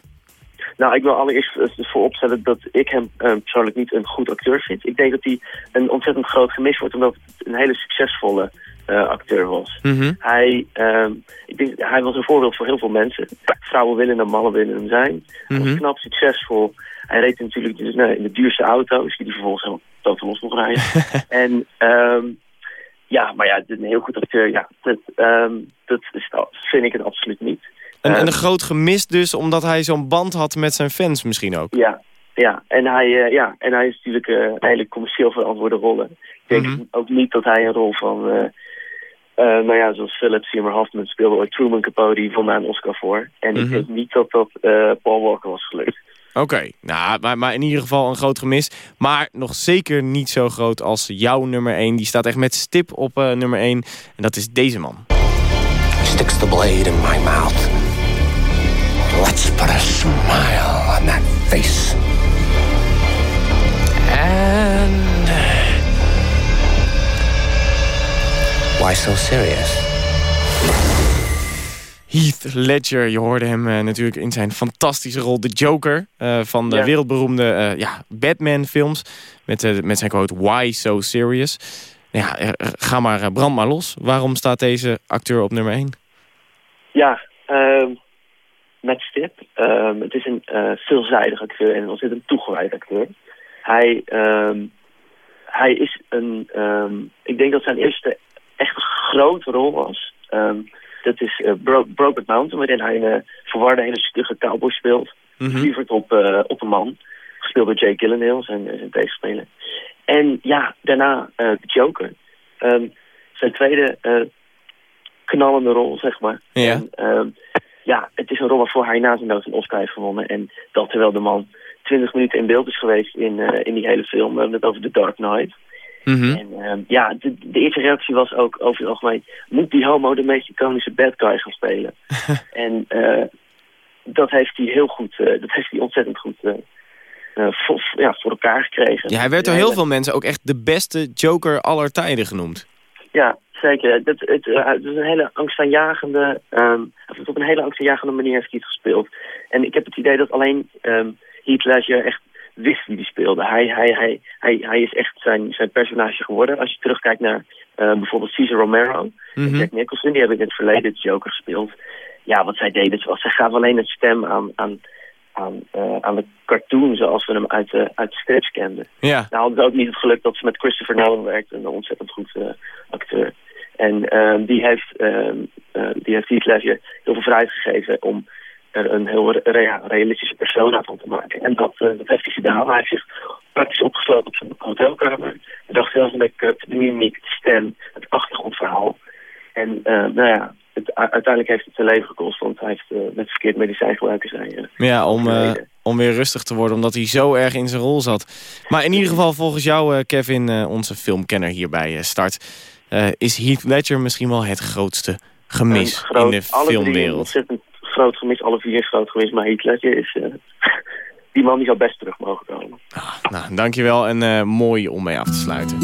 S17: Nou, ik wil allereerst vooropstellen dat ik hem eh, persoonlijk niet een goed acteur vind. Ik denk dat hij een ontzettend groot gemis wordt, omdat het een hele succesvolle acteur was.
S3: Mhm.
S17: Hij, ehm, ik denk, hij was een voorbeeld voor heel veel mensen. Vrouwen willen hem, mannen willen hem zijn. Hij was
S3: Mhm.
S17: knap, succesvol. Hij reed natuurlijk dus, nou, in de duurste auto's, die hij vervolgens helemaal totaal los mocht rijden. <laughs> en ehm, ja, maar ja, een heel goed acteur, ja, dat, ehm, dat is, vind ik het absoluut niet.
S3: Een,
S17: Eh,
S3: een groot gemis dus, omdat hij zo'n band had met zijn fans misschien ook.
S17: Ja, ja. En, hij, eh, ja. en hij is natuurlijk eh, een hele commercieel verantwoorde rollen. Ik denk ook niet dat hij een rol van, eh, eh, nou ja, zoals Philip Seymour Hoffman speelde ooit Truman Capote, die vond daar een Oscar voor. En ik
S3: Mhm.
S17: denk niet dat dat eh, Paul Walker was gelukt.
S3: Oké, nou, maar, maar in ieder geval een groot gemis. Maar nog zeker niet zo groot als jouw nummer 1. Die staat echt met stip op eh, nummer 1. En dat is deze man.
S20: Sticks the blade in my mouth. Let's put a smile on that face. Why so serious?
S3: Heath Ledger, je hoorde hem eh, natuurlijk in zijn fantastische rol de Joker... eh, van de
S17: Ja.
S3: wereldberoemde eh, ja, Batman-films... Met, met zijn quote Why so serious? Ja, ga maar, brand maar los. Waarom staat deze acteur op nummer 1?
S17: Ja, ehm, met stip. Ehm, het is een eh, veelzijdig acteur en een ontzettend toegewijd acteur. Hij, ehm, hij is een... ehm, ik denk dat zijn eerste echt grote rol was. Ehm, dat is eh, Bro Brokeback Mountain, waarin hij een uh, verwarde, hele stugge cowboy speelt. Lieverd op, eh, op een man. Gespeeld door Jake Gyllenhaal, zijn, zijn tegenspeler. En ja, daarna eh de Joker. Ehm, zijn tweede eh, knallende rol, zeg maar.
S3: Ja.
S17: En, ehm, ja, het is een rol waarvoor hij na zijn dood een Oscar heeft gewonnen. En dat terwijl de man 20 minuten in beeld is geweest in, eh, in die hele film. We hebben het over The Dark Knight.
S3: Mhm.
S17: En ehm, ja, de, de eerste reactie was ook over het algemeen... moet die homo de meest iconische bad guy gaan spelen? <laughs> en eh, dat heeft hij heel goed, eh, dat heeft hij ontzettend goed eh, voor, ja, voor elkaar gekregen.
S3: Ja, hij werd door heel veel mensen ook echt de beste Joker aller tijden genoemd.
S17: Ja, zeker. Dat, het, het is een hele angstaanjagende, of op een hele angstaanjagende manier heeft hij het gespeeld. En ik heb het idee dat alleen ehm Heath Ledger echt wist wie die speelde. Hij, hij, hij, hij, hij is echt zijn, zijn personage geworden. Als je terugkijkt naar eh, bijvoorbeeld Cesar Romero en
S3: Mhm.
S17: Jack Nicholson, die hebben in het verleden de Joker gespeeld. Ja, wat zij deden was, zij gaven alleen het stem aan, aan, aan, eh, aan de cartoon zoals we hem uit de, uit de strips kenden.
S3: Ja.
S17: Nou hadden ze ook niet het geluk dat ze met Christopher Nolan werkte, een ontzettend goed eh, acteur. En ehm, die heeft, ehm eh, die heeft Heath Ledger heel veel vrijheid gegeven om er een heel re- rea- realistische persona van te maken. En dat, eh, dat heeft hij gedaan. Hij heeft zich praktisch opgesloten op zijn hotelkamer. Hij dacht zelf aan de cut, de mimiek, de stem, het achtergrondverhaal. En eh, nou ja, het, uiteindelijk heeft het zijn leven gekost, want hij heeft eh, met verkeerd medicijn gebruiken zijn. eh,
S3: Ja, om, eh, om weer rustig te worden, omdat hij zo erg in zijn rol zat. Maar in ieder geval, volgens jou, eh, Kevin, eh, onze filmkenner hier bij eh, Start... eh, is Heath Ledger misschien wel het grootste gemis
S17: een groot-
S3: in de
S17: alle drie een
S3: filmwereld.
S17: ontzettend groot gemis, alle vier een groot gemis. Maar Ledger is... eh, <laughs> die man die zou best terug mogen komen.
S3: Nou, dankjewel en eh, mooi om mee af te sluiten.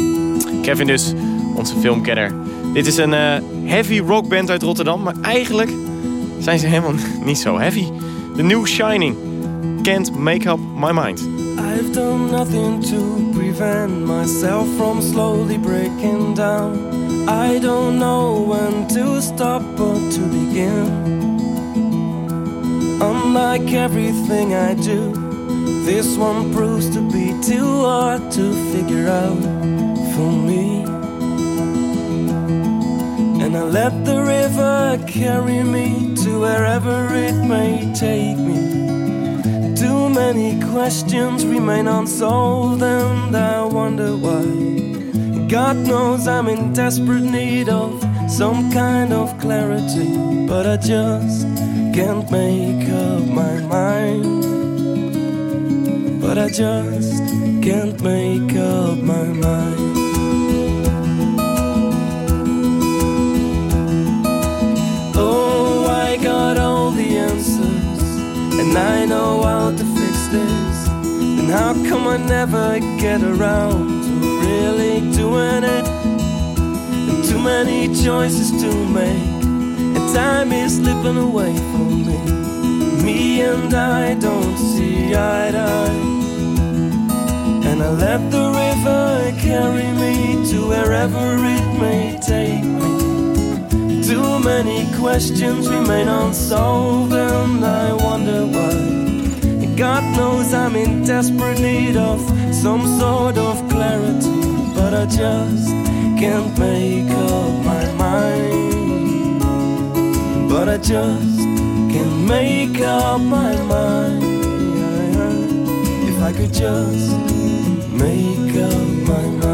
S3: Kevin dus, onze filmkenner. Dit is een eh, heavy rockband uit Rotterdam, maar eigenlijk zijn ze helemaal <laughs> niet zo heavy. The New Shining. Can't make up my mind.
S2: I've done nothing to prevent myself from slowly breaking down. I don't know when to stop or to begin. Unlike everything I do, this one proves to be too hard to figure out for me. And I let the river carry me to wherever it may take me. Too many questions remain unsolved, and I wonder why. God knows I'm in desperate need of some kind of clarity, but I just can't make up my mind. But I just can't make up my mind. Oh, I got all the answers, and I know how to fix this. And how come I never get around? Really doing it? And too many choices to make, and time is slipping away from me. Me and I don't see eye to eye. And I let the river carry me to wherever it may take me. Too many questions remain unsolved, and I wonder why. God knows I'm in desperate need of some sort clarity, but I just can't make up my mind. But I just can't make up my mind. If I could just make up my mind.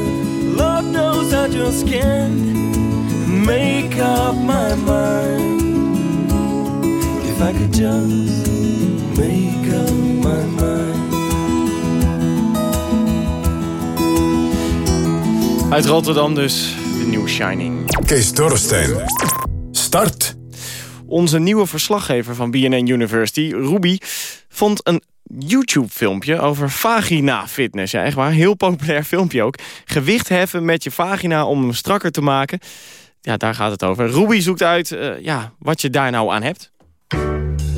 S2: Lord knows I just can't make up my mind. If I could just make up my mind.
S3: Uit Rotterdam dus, de New Shining.
S21: Kees Dorrestein. Start.
S3: Onze nieuwe verslaggever van BNN University, Ruby, vond een YouTube-filmpje over vagina-fitness. Ja, echt waar, heel populair filmpje ook. Gewicht heffen met je vagina om hem strakker te maken. Ja, daar gaat het over. Ruby zoekt uit eh, ja, wat je daar nou aan hebt.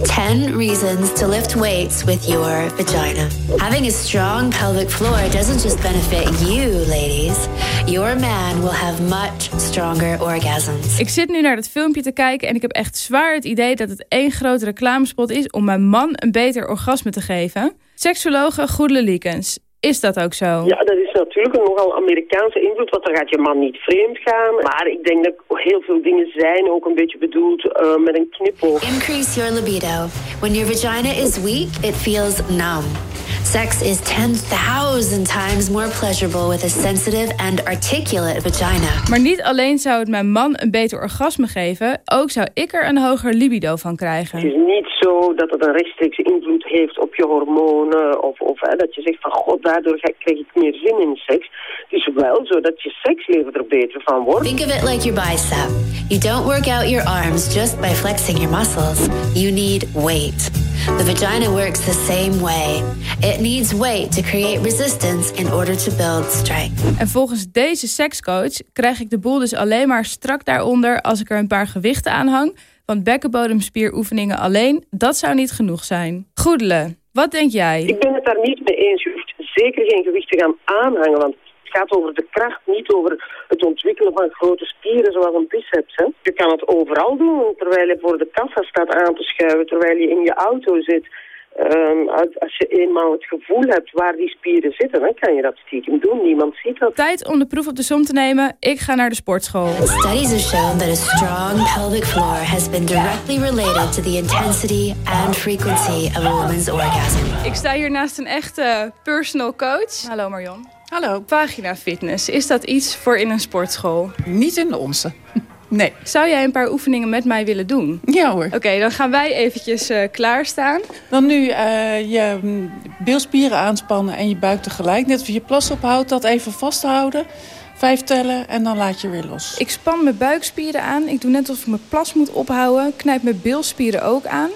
S22: 10 reasons to lift weights with your vagina. Having a strong pelvic floor doesn't just benefit you, ladies. Your man will have much stronger orgasms.
S23: Ik zit nu naar dat filmpje te kijken en ik heb echt zwaar het idee dat het één grote reclamespot is om mijn man een beter orgasme te geven. Seksologe Goedele Liekens. Is dat ook zo?
S24: Ja, dat is natuurlijk een nogal Amerikaanse invloed, want dan gaat je man niet vreemd gaan. Maar ik denk dat heel veel dingen zijn ook een beetje bedoeld eh, met een knipoog.
S22: Increase your libido. When your vagina is weak, it feels numb. Sex is 10,000 times more pleasurable with a sensitive and articulate vagina.
S23: Maar niet alleen zou het mijn man een beter orgasme geven, ook zou ik er een hoger libido van
S24: Het
S23: krijgen.
S24: is niet zo dat het een rechtstreekse invloed heeft op je hormonen of, of hè, dat je zegt van god, daardoor krijg ik meer zin in seks. Het is wel zo dat je seksleven er beter van wordt.
S22: Think of it like your bicep. You don't work out your arms just by flexing your muscles. You need weight. The vagina works the same way. It needs weight to create resistance in order to build strength.
S23: En volgens deze sekscoach krijg ik de boel dus alleen maar strak daaronder als ik er een paar gewichten aan hang. Want bekkenbodemspieroefeningen alleen, dat zou niet genoeg zijn. Goedele, wat denk jij?
S24: Ik ben het daar niet mee eens. Zeker geen gewicht te gaan aanhangen, want het gaat over de kracht, niet over het ontwikkelen van grote spieren zoals een biceps. Hè. Je kan het overal doen, terwijl je voor de kassa staat aan te schuiven, terwijl je in je auto zit. Ehm, als, als je eenmaal het gevoel hebt waar die spieren zitten, dan kan je dat stiekem doen. Niemand ziet dat.
S23: Tijd om de proef op de som te nemen. Ik ga naar de sportschool.
S22: Studies have shown that a strong pelvic floor has been directly related to the intensity and frequency of a woman's orgasm.
S23: Ik sta hier naast een echte personal coach. Hallo Marion. Hallo. Vagina fitness, is dat iets voor in een sportschool? Niet in onze. Nee. Zou jij een paar oefeningen met mij willen doen? Ja hoor. Oké, dan gaan wij eventjes eh, klaarstaan.
S25: Dan nu eh, je mm, bilspieren aanspannen en je buik tegelijk. Net als je plas ophoudt, dat even vasthouden. Vijf tellen en dan laat je weer los.
S23: Ik span mijn buikspieren aan. Ik doe net alsof ik mijn plas moet ophouden. Knijp mijn bilspieren ook aan.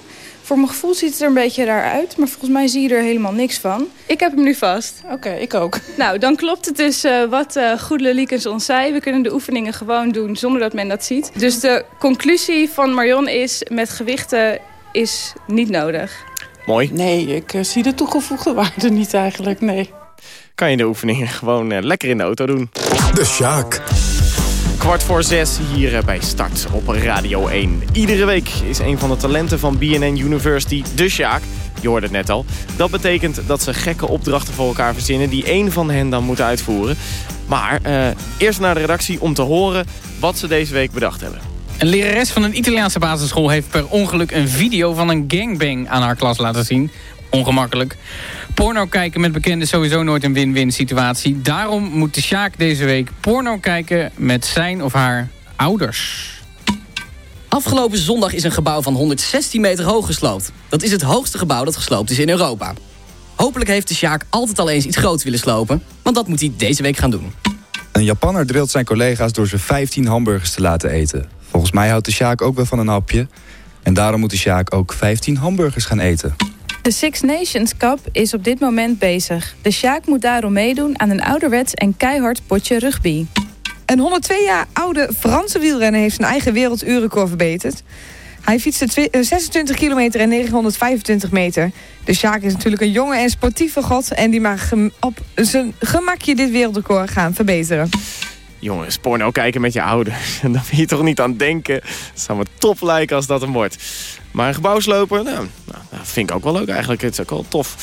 S23: Voor mijn gevoel ziet het er een beetje raar uit, maar volgens mij zie je er helemaal niks van. Ik heb hem nu vast.
S25: Oké, ik ook.
S23: Nou, dan klopt het dus eh, wat uh, Goedele Liekens ons zei. We kunnen de oefeningen gewoon doen zonder dat men dat ziet. Dus de conclusie van Marion is, met gewichten is niet nodig.
S3: Mooi.
S25: Nee, ik eh, zie de toegevoegde waarde niet eigenlijk, nee.
S3: Kan je de oefeningen gewoon lekker in de auto doen.
S21: De Sjaak.
S3: Kwart voor zes hier eh, bij Start op Radio 1. Iedere week is een van de talenten van BNN University de Sjaak. Je hoorde het net al. Dat betekent dat ze gekke opdrachten voor elkaar verzinnen... die één van hen dan moet uitvoeren. Maar eh, eerst naar de redactie om te horen wat ze deze week bedacht hebben.
S26: Een lerares van een Italiaanse basisschool heeft per ongeluk een video van een gangbang aan haar klas laten zien. Ongemakkelijk. Porno kijken met bekenden is sowieso nooit een win-win situatie. Daarom moet de Sjaak deze week porno kijken met zijn of haar ouders.
S9: Afgelopen zondag is een gebouw van 116 meter hoog gesloopt. Dat is het hoogste gebouw dat gesloopt is in Europa. Hopelijk heeft de Sjaak altijd al eens iets groots willen slopen. Want dat moet hij deze week gaan doen.
S27: Een Japanner drilt zijn collega's door ze 15 hamburgers te laten eten. Volgens mij houdt de Sjaak ook wel van een hapje. En daarom moet de Sjaak ook 15 hamburgers gaan eten.
S23: De Six Nations Cup is op dit moment bezig. De Sjaak moet daarom meedoen aan een ouderwets en keihard potje rugby.
S8: Een 102 jaar oude Franse wielrenner heeft zijn eigen werelduurrecord verbeterd. Hij fietste twe- eh, 26 kilometer en 925 meter. De Sjaak is natuurlijk een jonge en sportieve god... en die mag op zijn gemakje dit wereldrecord gaan verbeteren.
S3: Jongens, porno kijken met je ouders. <laughs> Daar wil je toch niet aan denken. Het zou me top lijken als dat hem wordt. Maar een gebouwsloper, nou, nou, dat vind ik ook wel leuk eigenlijk. Het is ook wel tof.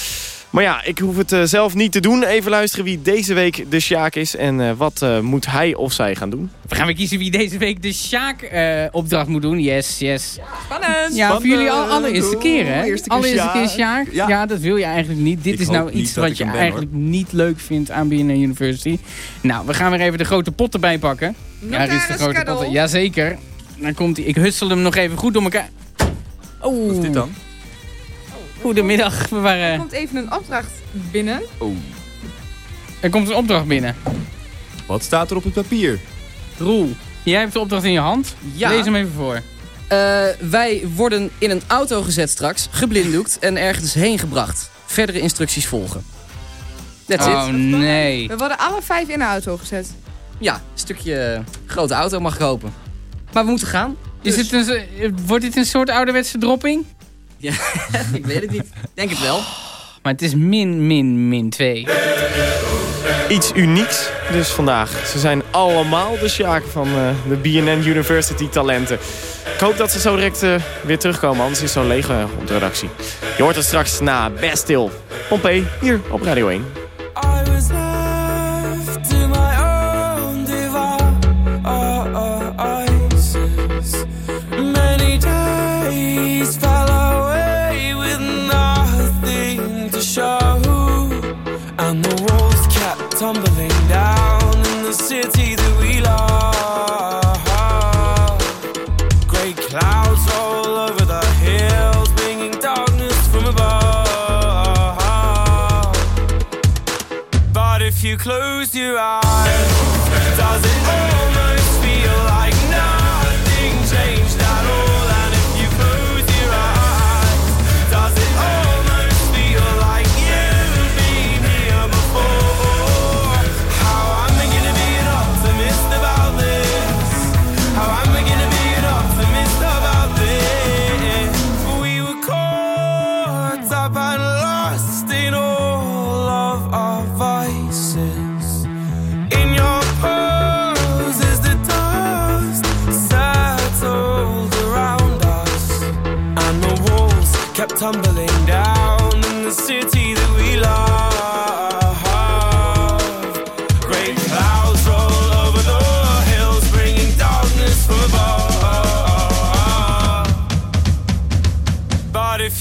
S3: Maar ja, ik hoef het eh, zelf niet te doen. Even luisteren wie deze week de Sjaak is. En eh, wat eh, moet hij of zij gaan doen.
S26: We gaan weer kiezen wie deze week de Sjaak-opdracht moet doen. Yes, yes.
S8: Spannend!
S26: Ja, voor jullie al allereerste keer, hè?
S28: Eerste keer
S26: allereerste keer
S28: Sjaak.
S26: Sjaak. Ja.
S28: Ja.
S26: dat wil je eigenlijk niet. Dit
S28: Ik
S26: is nou iets wat je
S28: ben,
S26: eigenlijk niet leuk vindt aan BNN University. Nou, we gaan weer even de grote pot erbij pakken. ja, dit is de grote pot. Jazeker. Dan komt hij. Ik hussel hem nog even goed door elkaar. Oh.
S28: Wat is dit dan?
S26: Goedemiddag. We
S8: Er
S26: waren...
S8: komt even een opdracht binnen.
S26: Er komt een opdracht binnen.
S28: Wat staat er op het papier?
S26: Roel, jij hebt de opdracht in je hand.
S9: Ja.
S26: Lees hem even voor.
S9: Eh, wij worden in een auto gezet straks, geblinddoekt en ergens heen gebracht. Verdere instructies volgen. That's
S26: oh
S9: it.
S26: nee.
S8: We worden alle vijf in de auto gezet.
S9: Ja, een stukje grote auto mag ik hopen. Maar we moeten gaan.
S26: Is
S9: Dus-
S26: een, eh, wordt dit een soort ouderwetse dropping?
S9: Ja, <laughs> ik weet het niet. Denk het wel.
S26: Maar het is min, min, min 2.
S3: Iets unieks dus vandaag. Ze zijn allemaal de Sjaak van eh, de BNN University talenten. Ik hoop dat ze zo direct eh, weer terugkomen, anders is het zo leeg eh, op de redactie. Je hoort het straks na Best Stil. Pompey, hier op Radio 1.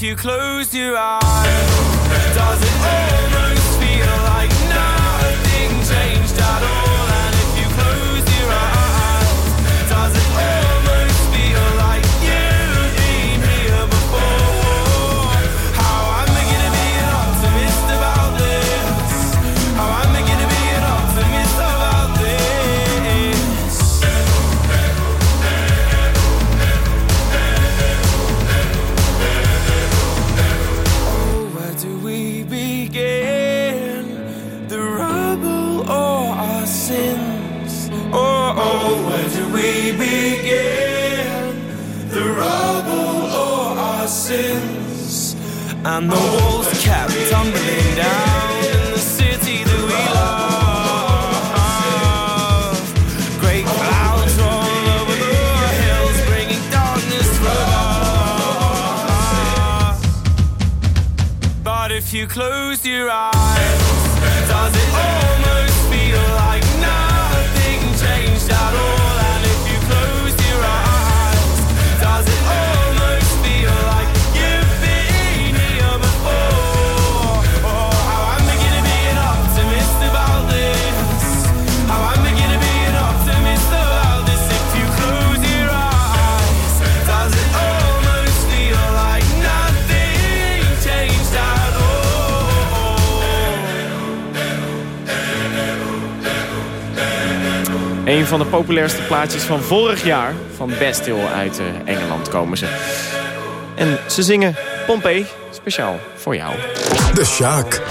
S2: You close your eyes, does it And the walls kept tumbling down in the city that we love. Great clouds roll over the hills, bringing darkness for us. But if you close your eyes,
S3: van de populairste plaatjes van vorig jaar. Van Bastille uit eh, Engeland komen ze. En ze zingen Pompey, speciaal voor jou.
S21: De Sjaak.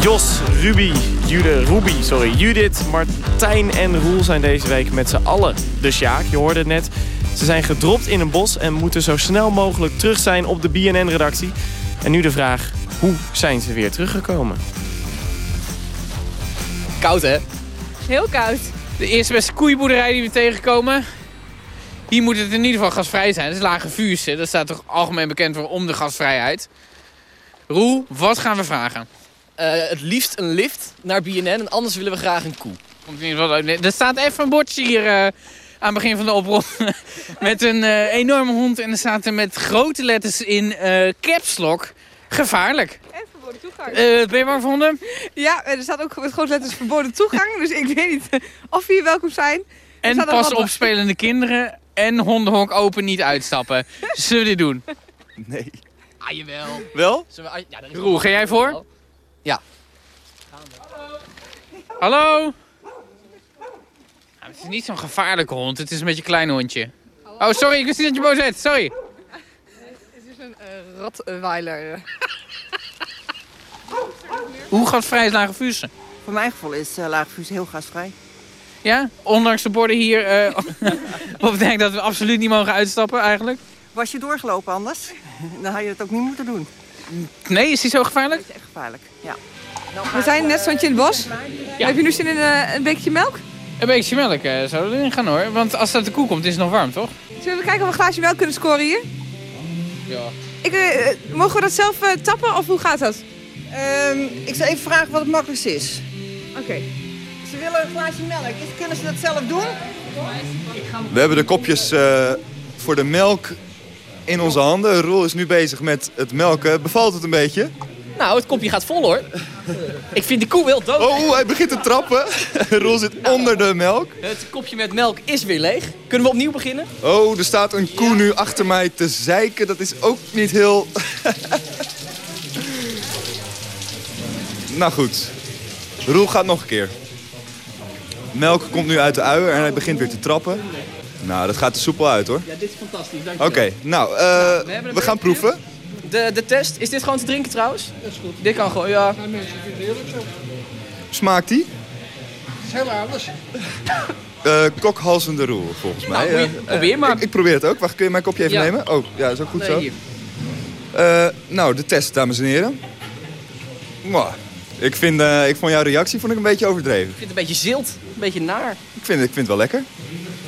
S3: Jos, Ruby, Jude, Ruby, sorry, Judith, Martijn en Roel zijn deze week met z'n allen de Sjaak. Je hoorde het net. Ze zijn gedropt in een bos en moeten zo snel mogelijk terug zijn op de BNN-redactie. En nu de vraag, hoe zijn ze weer teruggekomen?
S26: Koud, hè?
S23: Heel koud.
S26: De eerste beste koeienboerderij die we tegenkomen. Hier moet het in ieder geval gasvrij zijn. Dat is Lage Vuurse. Dat staat toch algemeen bekend voor om de gasvrijheid. Roel, wat gaan we vragen?
S9: Eh, het liefst een lift naar BNN en anders willen we graag een koe.
S26: Komt in ieder geval uit. Nee, Er staat even een bordje hier eh, aan het begin van de oproep. <laughs> met een eh, enorme hond. En er staat er met grote letters in eh caps lock. Gevaarlijk.
S8: Toegang.
S26: Eh, ben je bang voor honden?
S8: Ja, er staat ook met grote letters verboden toegang. dus ik weet niet of we hier welkom zijn. Er
S26: En pas op spelende kinderen. En hondenhok open niet uitstappen. <laughs> Zullen we dit doen?
S28: Nee.
S9: Ah, jawel.
S28: Wel?
S9: Zullen we- ah, ja, daar is
S26: Roel,
S9: wel-
S26: ga jij voor?
S9: Ja.
S26: Hallo? Nou, het is niet zo'n gevaarlijke hond. Het is een beetje een klein hondje. Oh, sorry. Ik wist niet dat je boos werd. Sorry.
S8: Het is een uh, Rottweiler. <laughs>
S26: Hoe gasvrij is Lage Vuurse?
S29: Voor mijn gevoel is uh, Laagvuurs heel gasvrij.
S26: Ja? Ondanks de borden hier... eh <laughs> wat betekent dat we absoluut niet mogen uitstappen eigenlijk?
S29: Was je doorgelopen anders? <laughs> Dan had je het ook niet moeten doen.
S26: Nee, is die zo gevaarlijk?
S29: Dat is echt gevaarlijk, ja.
S8: We zijn net zo'n in het bos. Heb je nu zin in eh, een bekertje melk?
S26: Een beetje melk eh, zou erin gaan hoor. Want als dat de koe komt is het nog warm, toch?
S8: Zullen we kijken of we een glaasje melk kunnen scoren hier?
S26: Ja.
S8: Ik, eh, eh, mogen we dat zelf eh, tappen of hoe gaat dat?
S29: Ehm, ik zal even vragen wat het makkelijkste is.
S8: Oké.
S29: Ze willen een glaasje melk. Kunnen ze dat zelf doen?
S27: We hebben de kopjes eh, voor de melk in onze handen. Roel is nu bezig met het melken. Bevalt het een beetje?
S9: Nou, het kopje gaat vol hoor. Ik vind de koe heel dood.
S27: Oh, hij begint te trappen. <laughs> Roel zit onder de melk.
S9: Het kopje met melk is weer leeg. Kunnen we opnieuw beginnen?
S27: Oh, er staat een koe nu achter mij te zeiken. Dat is ook niet heel... <laughs> nou goed. Roel gaat nog een keer. Melk komt nu uit de uier en hij begint weer te trappen. Nou, dat gaat er soepel uit hoor.
S9: Ja, dit is fantastisch.
S27: Oké, nou, eh,
S9: een
S27: we gaan proeven.
S9: De, de test, is dit gewoon te drinken trouwens? Dat is goed. Dit kan gewoon, ja.
S30: mensen vinden het heerlijk zo.
S27: Smaakt die?
S30: Het is heel anders.
S27: Eh kokhalzende roer, volgens mij.
S9: Nou, probeer-
S27: Eh,
S9: probeer
S27: eh,
S9: maar.
S27: Ik, ik probeer het ook. Wacht, kun je mijn kopje even
S9: Ja.
S27: nemen? Oh, ja, is ook goed
S9: Nee,
S27: zo.
S9: hier.
S27: Eh, nou, de test, dames en heren. Mwah. Ik, vind, eh, ik vond jouw reactie vond ik een beetje overdreven.
S9: Ik vind het een beetje zilt, een beetje naar.
S27: Ik vind, ik vind het wel lekker.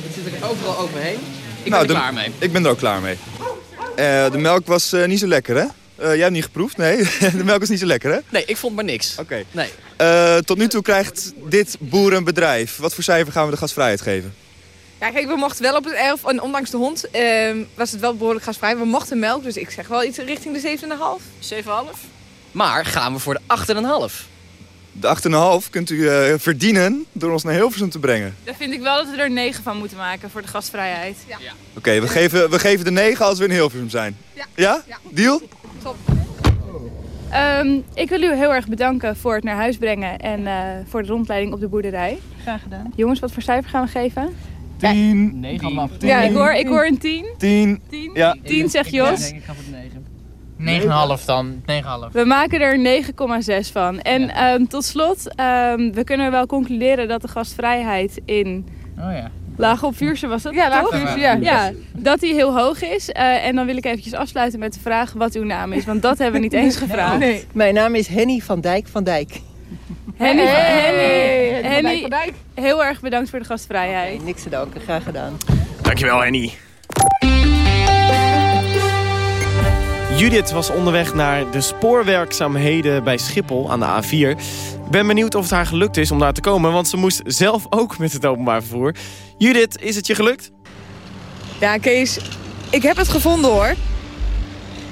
S9: Het zit er overal overheen. Ik
S27: Nou,
S9: ben er
S27: de-
S9: klaar mee.
S27: Ik ben er ook klaar mee. Eh, de melk was eh, niet zo lekker, hè? Eh, jij hebt niet geproefd, nee. <laughs> de melk was niet zo lekker, hè?
S9: Nee, ik vond maar niks.
S27: Oké.
S9: Nee.
S27: Eh, tot nu toe krijgt dit boerenbedrijf... Wat voor cijfer gaan we de gasvrijheid geven?
S8: Ja, kijk, we mochten wel op het erf, en ondanks de hond, ehm, was het wel behoorlijk gasvrij. We mochten melk, dus ik zeg wel iets richting de 7,5.
S9: 7,5? Maar gaan we voor de 8,5?
S27: De 8,5 kunt u eh, verdienen door ons naar Hilversum te brengen.
S23: Daar vind ik wel dat we er 9 van moeten maken voor de gastvrijheid. Ja.
S27: Oké, we, geven, we geven de 9 als we in Hilversum zijn.
S23: Ja.
S27: Ja? Deal?
S23: Ehm, ik wil u heel erg bedanken voor het naar huis brengen en eh, voor de rondleiding op de boerderij. Graag gedaan. Jongens, wat voor cijfer gaan we geven?
S27: 10.
S9: 9,5.
S23: Ja, ik hoor, ik hoor een 10.
S27: 10.
S23: 10,
S27: Ja.
S23: 10 zegt Jos.
S9: ik ga voor de 9.
S26: 9,5 dan. 9,5.
S23: We maken er 9,6 van. En ehm, tot slot, ehm, we kunnen wel concluderen dat de gastvrijheid in
S26: Oh ja.
S23: Laag op Vuurse was het,
S8: Ja, Laag
S23: toch?
S8: op Vuursche, ja.
S23: ja. Dat hij heel hoog is. Eh, en dan wil ik eventjes afsluiten met de vraag wat uw naam is. Want dat hebben we niet eens gevraagd.
S31: Mijn naam is Henny van Dijk van Dijk.
S23: Henny,
S31: Hey,
S23: Henny,
S31: Henny van
S23: Henny,
S31: Dijk van Dijk.
S23: heel erg bedankt voor de gastvrijheid.
S31: Niks te danken, graag gedaan.
S3: Dankjewel, Henny. Judith was onderweg naar de spoorwerkzaamheden bij Schiphol aan de A4. Ik ben benieuwd of het haar gelukt is om daar te komen, want ze moest zelf ook met het openbaar vervoer. Judith, is het je gelukt?
S8: Ja, Kees, ik heb het gevonden hoor.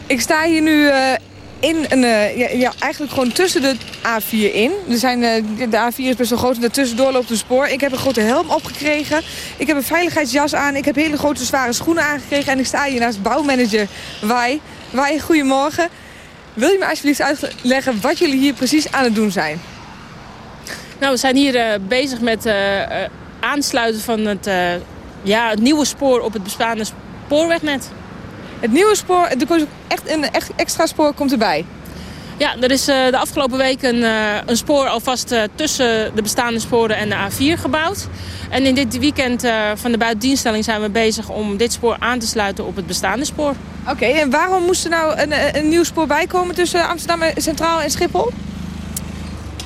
S8: Ik sta hier nu eh, in een, eh, ja, eigenlijk gewoon tussen de A4 in. Er zijn, eh, de A4 is best wel groot en daartussendoor loopt een spoor. Ik heb een grote helm opgekregen. Ik heb een veiligheidsjas aan. Ik heb hele grote zware schoenen aangekregen. En ik sta hier naast bouwmanager Wai. Wai, goedemorgen. Wil je me alsjeblieft uitleggen wat jullie hier precies aan het doen zijn?
S32: Nou, we zijn hier eh, bezig met eh, aansluiten van het, ja, het nieuwe spoor op het bestaande spoorwegnet.
S8: Het nieuwe spoor, er komt echt een echt extra spoor komt erbij.
S32: Ja, er is eh, de afgelopen week een, eh, een spoor alvast eh, tussen de bestaande sporen en de A4 gebouwd. En in dit weekend van de buitendienstelling zijn we bezig om dit spoor aan te sluiten op het bestaande spoor.
S8: Oké, en waarom moest er nou een, een nieuw spoor bijkomen tussen Amsterdam Centraal en Schiphol?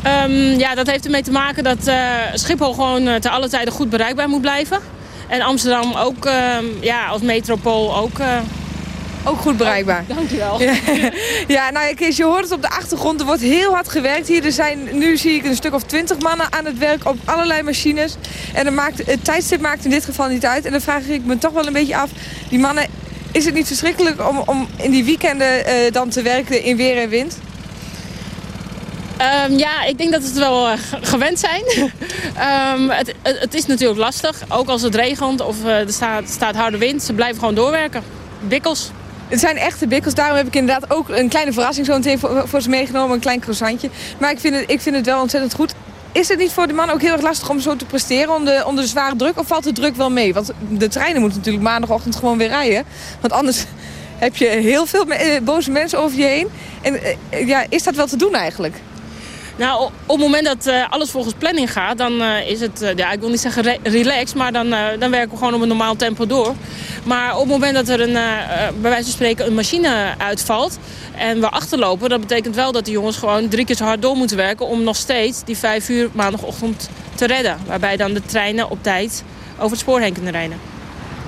S32: Ehm, ja, dat heeft ermee te maken dat Schiphol gewoon te alle tijden goed bereikbaar moet blijven. En Amsterdam ook, ehm, ja, als metropool ook...
S8: ook goed bereikbaar.
S32: dankjewel.
S8: Ja, <laughs> ja nou Kees, je hoort het op de achtergrond. Er wordt heel hard gewerkt hier. Er zijn, nu zie ik een stuk of twintig mannen aan het werk op allerlei machines. En dan maakt, het tijdstip maakt in dit geval niet uit. En dan vraag ik me toch wel een beetje af. Die mannen, is het niet verschrikkelijk om, om in die weekenden eh, dan te werken in weer en wind?
S32: Ehm, ja, ik denk dat we het wel eh, gewend zijn. <laughs> Ehm, het, het, het is natuurlijk lastig. Ook als het regent of eh, er staat, staat harde wind. Ze blijven gewoon doorwerken. Bikkels.
S8: Het zijn echte bikkels. Daarom heb ik inderdaad ook een kleine verrassing zo meteen voor, voor ze meegenomen. Een klein croissantje. Maar ik vind, het, ik vind het wel ontzettend goed. Is het niet voor de man ook heel erg lastig om zo te presteren onder, onder de zware druk? Of valt de druk wel mee? Want de treinen moeten natuurlijk maandagochtend gewoon weer rijden. Want anders <laughs> heb je heel veel eh, boze mensen over je heen. En eh, ja, is dat wel te doen eigenlijk?
S32: Nou, op het moment dat eh, alles volgens planning gaat, dan eh, is het, eh, ja, ik wil niet zeggen re- relaxed, maar dan, dan werken we gewoon op een normaal tempo door. Maar op het moment dat er een, bij wijze van spreken een machine uitvalt en we achterlopen, dat betekent wel dat de jongens gewoon drie keer zo hard door moeten werken om nog steeds die vijf uur maandagochtend te redden. Waarbij dan de treinen op tijd over het spoor heen kunnen rijden.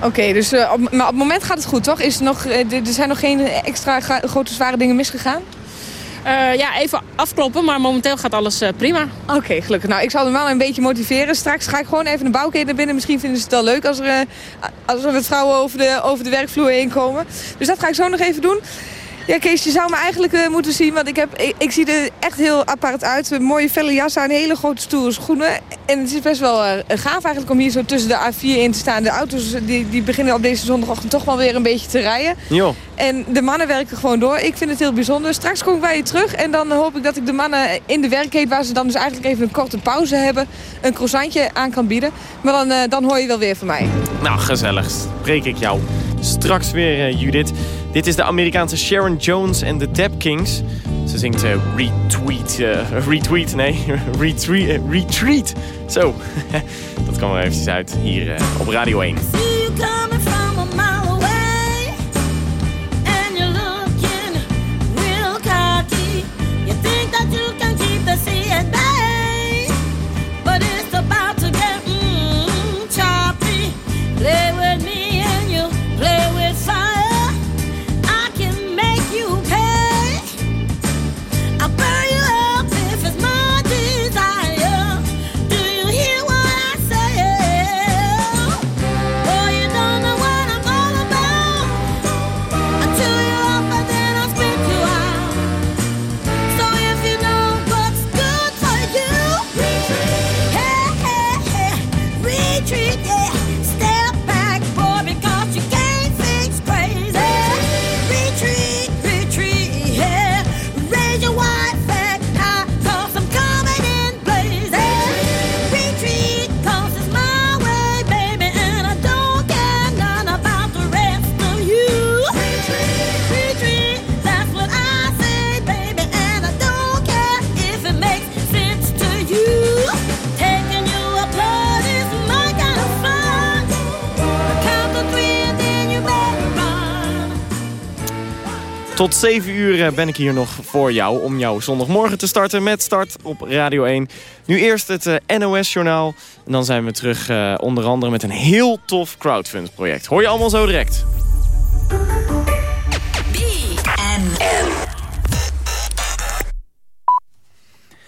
S8: Oké, dus maar op het moment gaat het goed, toch? Is er, nog, er zijn nog geen extra grote zware dingen misgegaan?
S32: Eh, ja, even afkloppen, maar momenteel gaat alles eh, prima.
S8: Oké, gelukkig. Nou, ik zal hem wel een beetje motiveren. Straks ga ik gewoon even de bouwketen naar binnen. Misschien vinden ze het wel leuk als er, eh, als er wat vrouwen over de, over de werkvloer heen komen. Dus dat ga ik zo nog even doen. Ja, Kees, je zou me eigenlijk eh, moeten zien, want ik, heb, ik, ik zie er echt heel apart uit. Een mooie felle jas aan, hele grote stoere schoenen. En het is best wel eh, gaaf eigenlijk om hier zo tussen de A4 in te staan. De auto's die, die beginnen op deze zondagochtend toch wel weer een beetje te rijden.
S3: Jo.
S8: En de mannen werken gewoon door. Ik vind het heel bijzonder. Straks kom ik bij je terug. En dan hoop ik dat ik de mannen in de werkkeet... waar ze dan dus eigenlijk even een korte pauze hebben... een croissantje aan kan bieden. Maar dan, eh, dan hoor je wel weer van mij.
S3: Nou, gezellig. Spreek ik jou straks weer, eh, Judith. Dit is de Amerikaanse Sharon Jones en de Dap Kings. Ze zingt eh, retweet, <laughs> retweet, nee, <laughs> retreat, retreat. Zo, <laughs> dat kwam er eventjes uit hier op Radio 1. 7 uur eh, ben ik hier nog voor jou om jouw zondagmorgen te starten met start op Radio 1. Nu eerst het eh, NOS-journaal en dan zijn we terug eh, onder andere met een heel tof crowdfund project. Hoor je allemaal zo direct.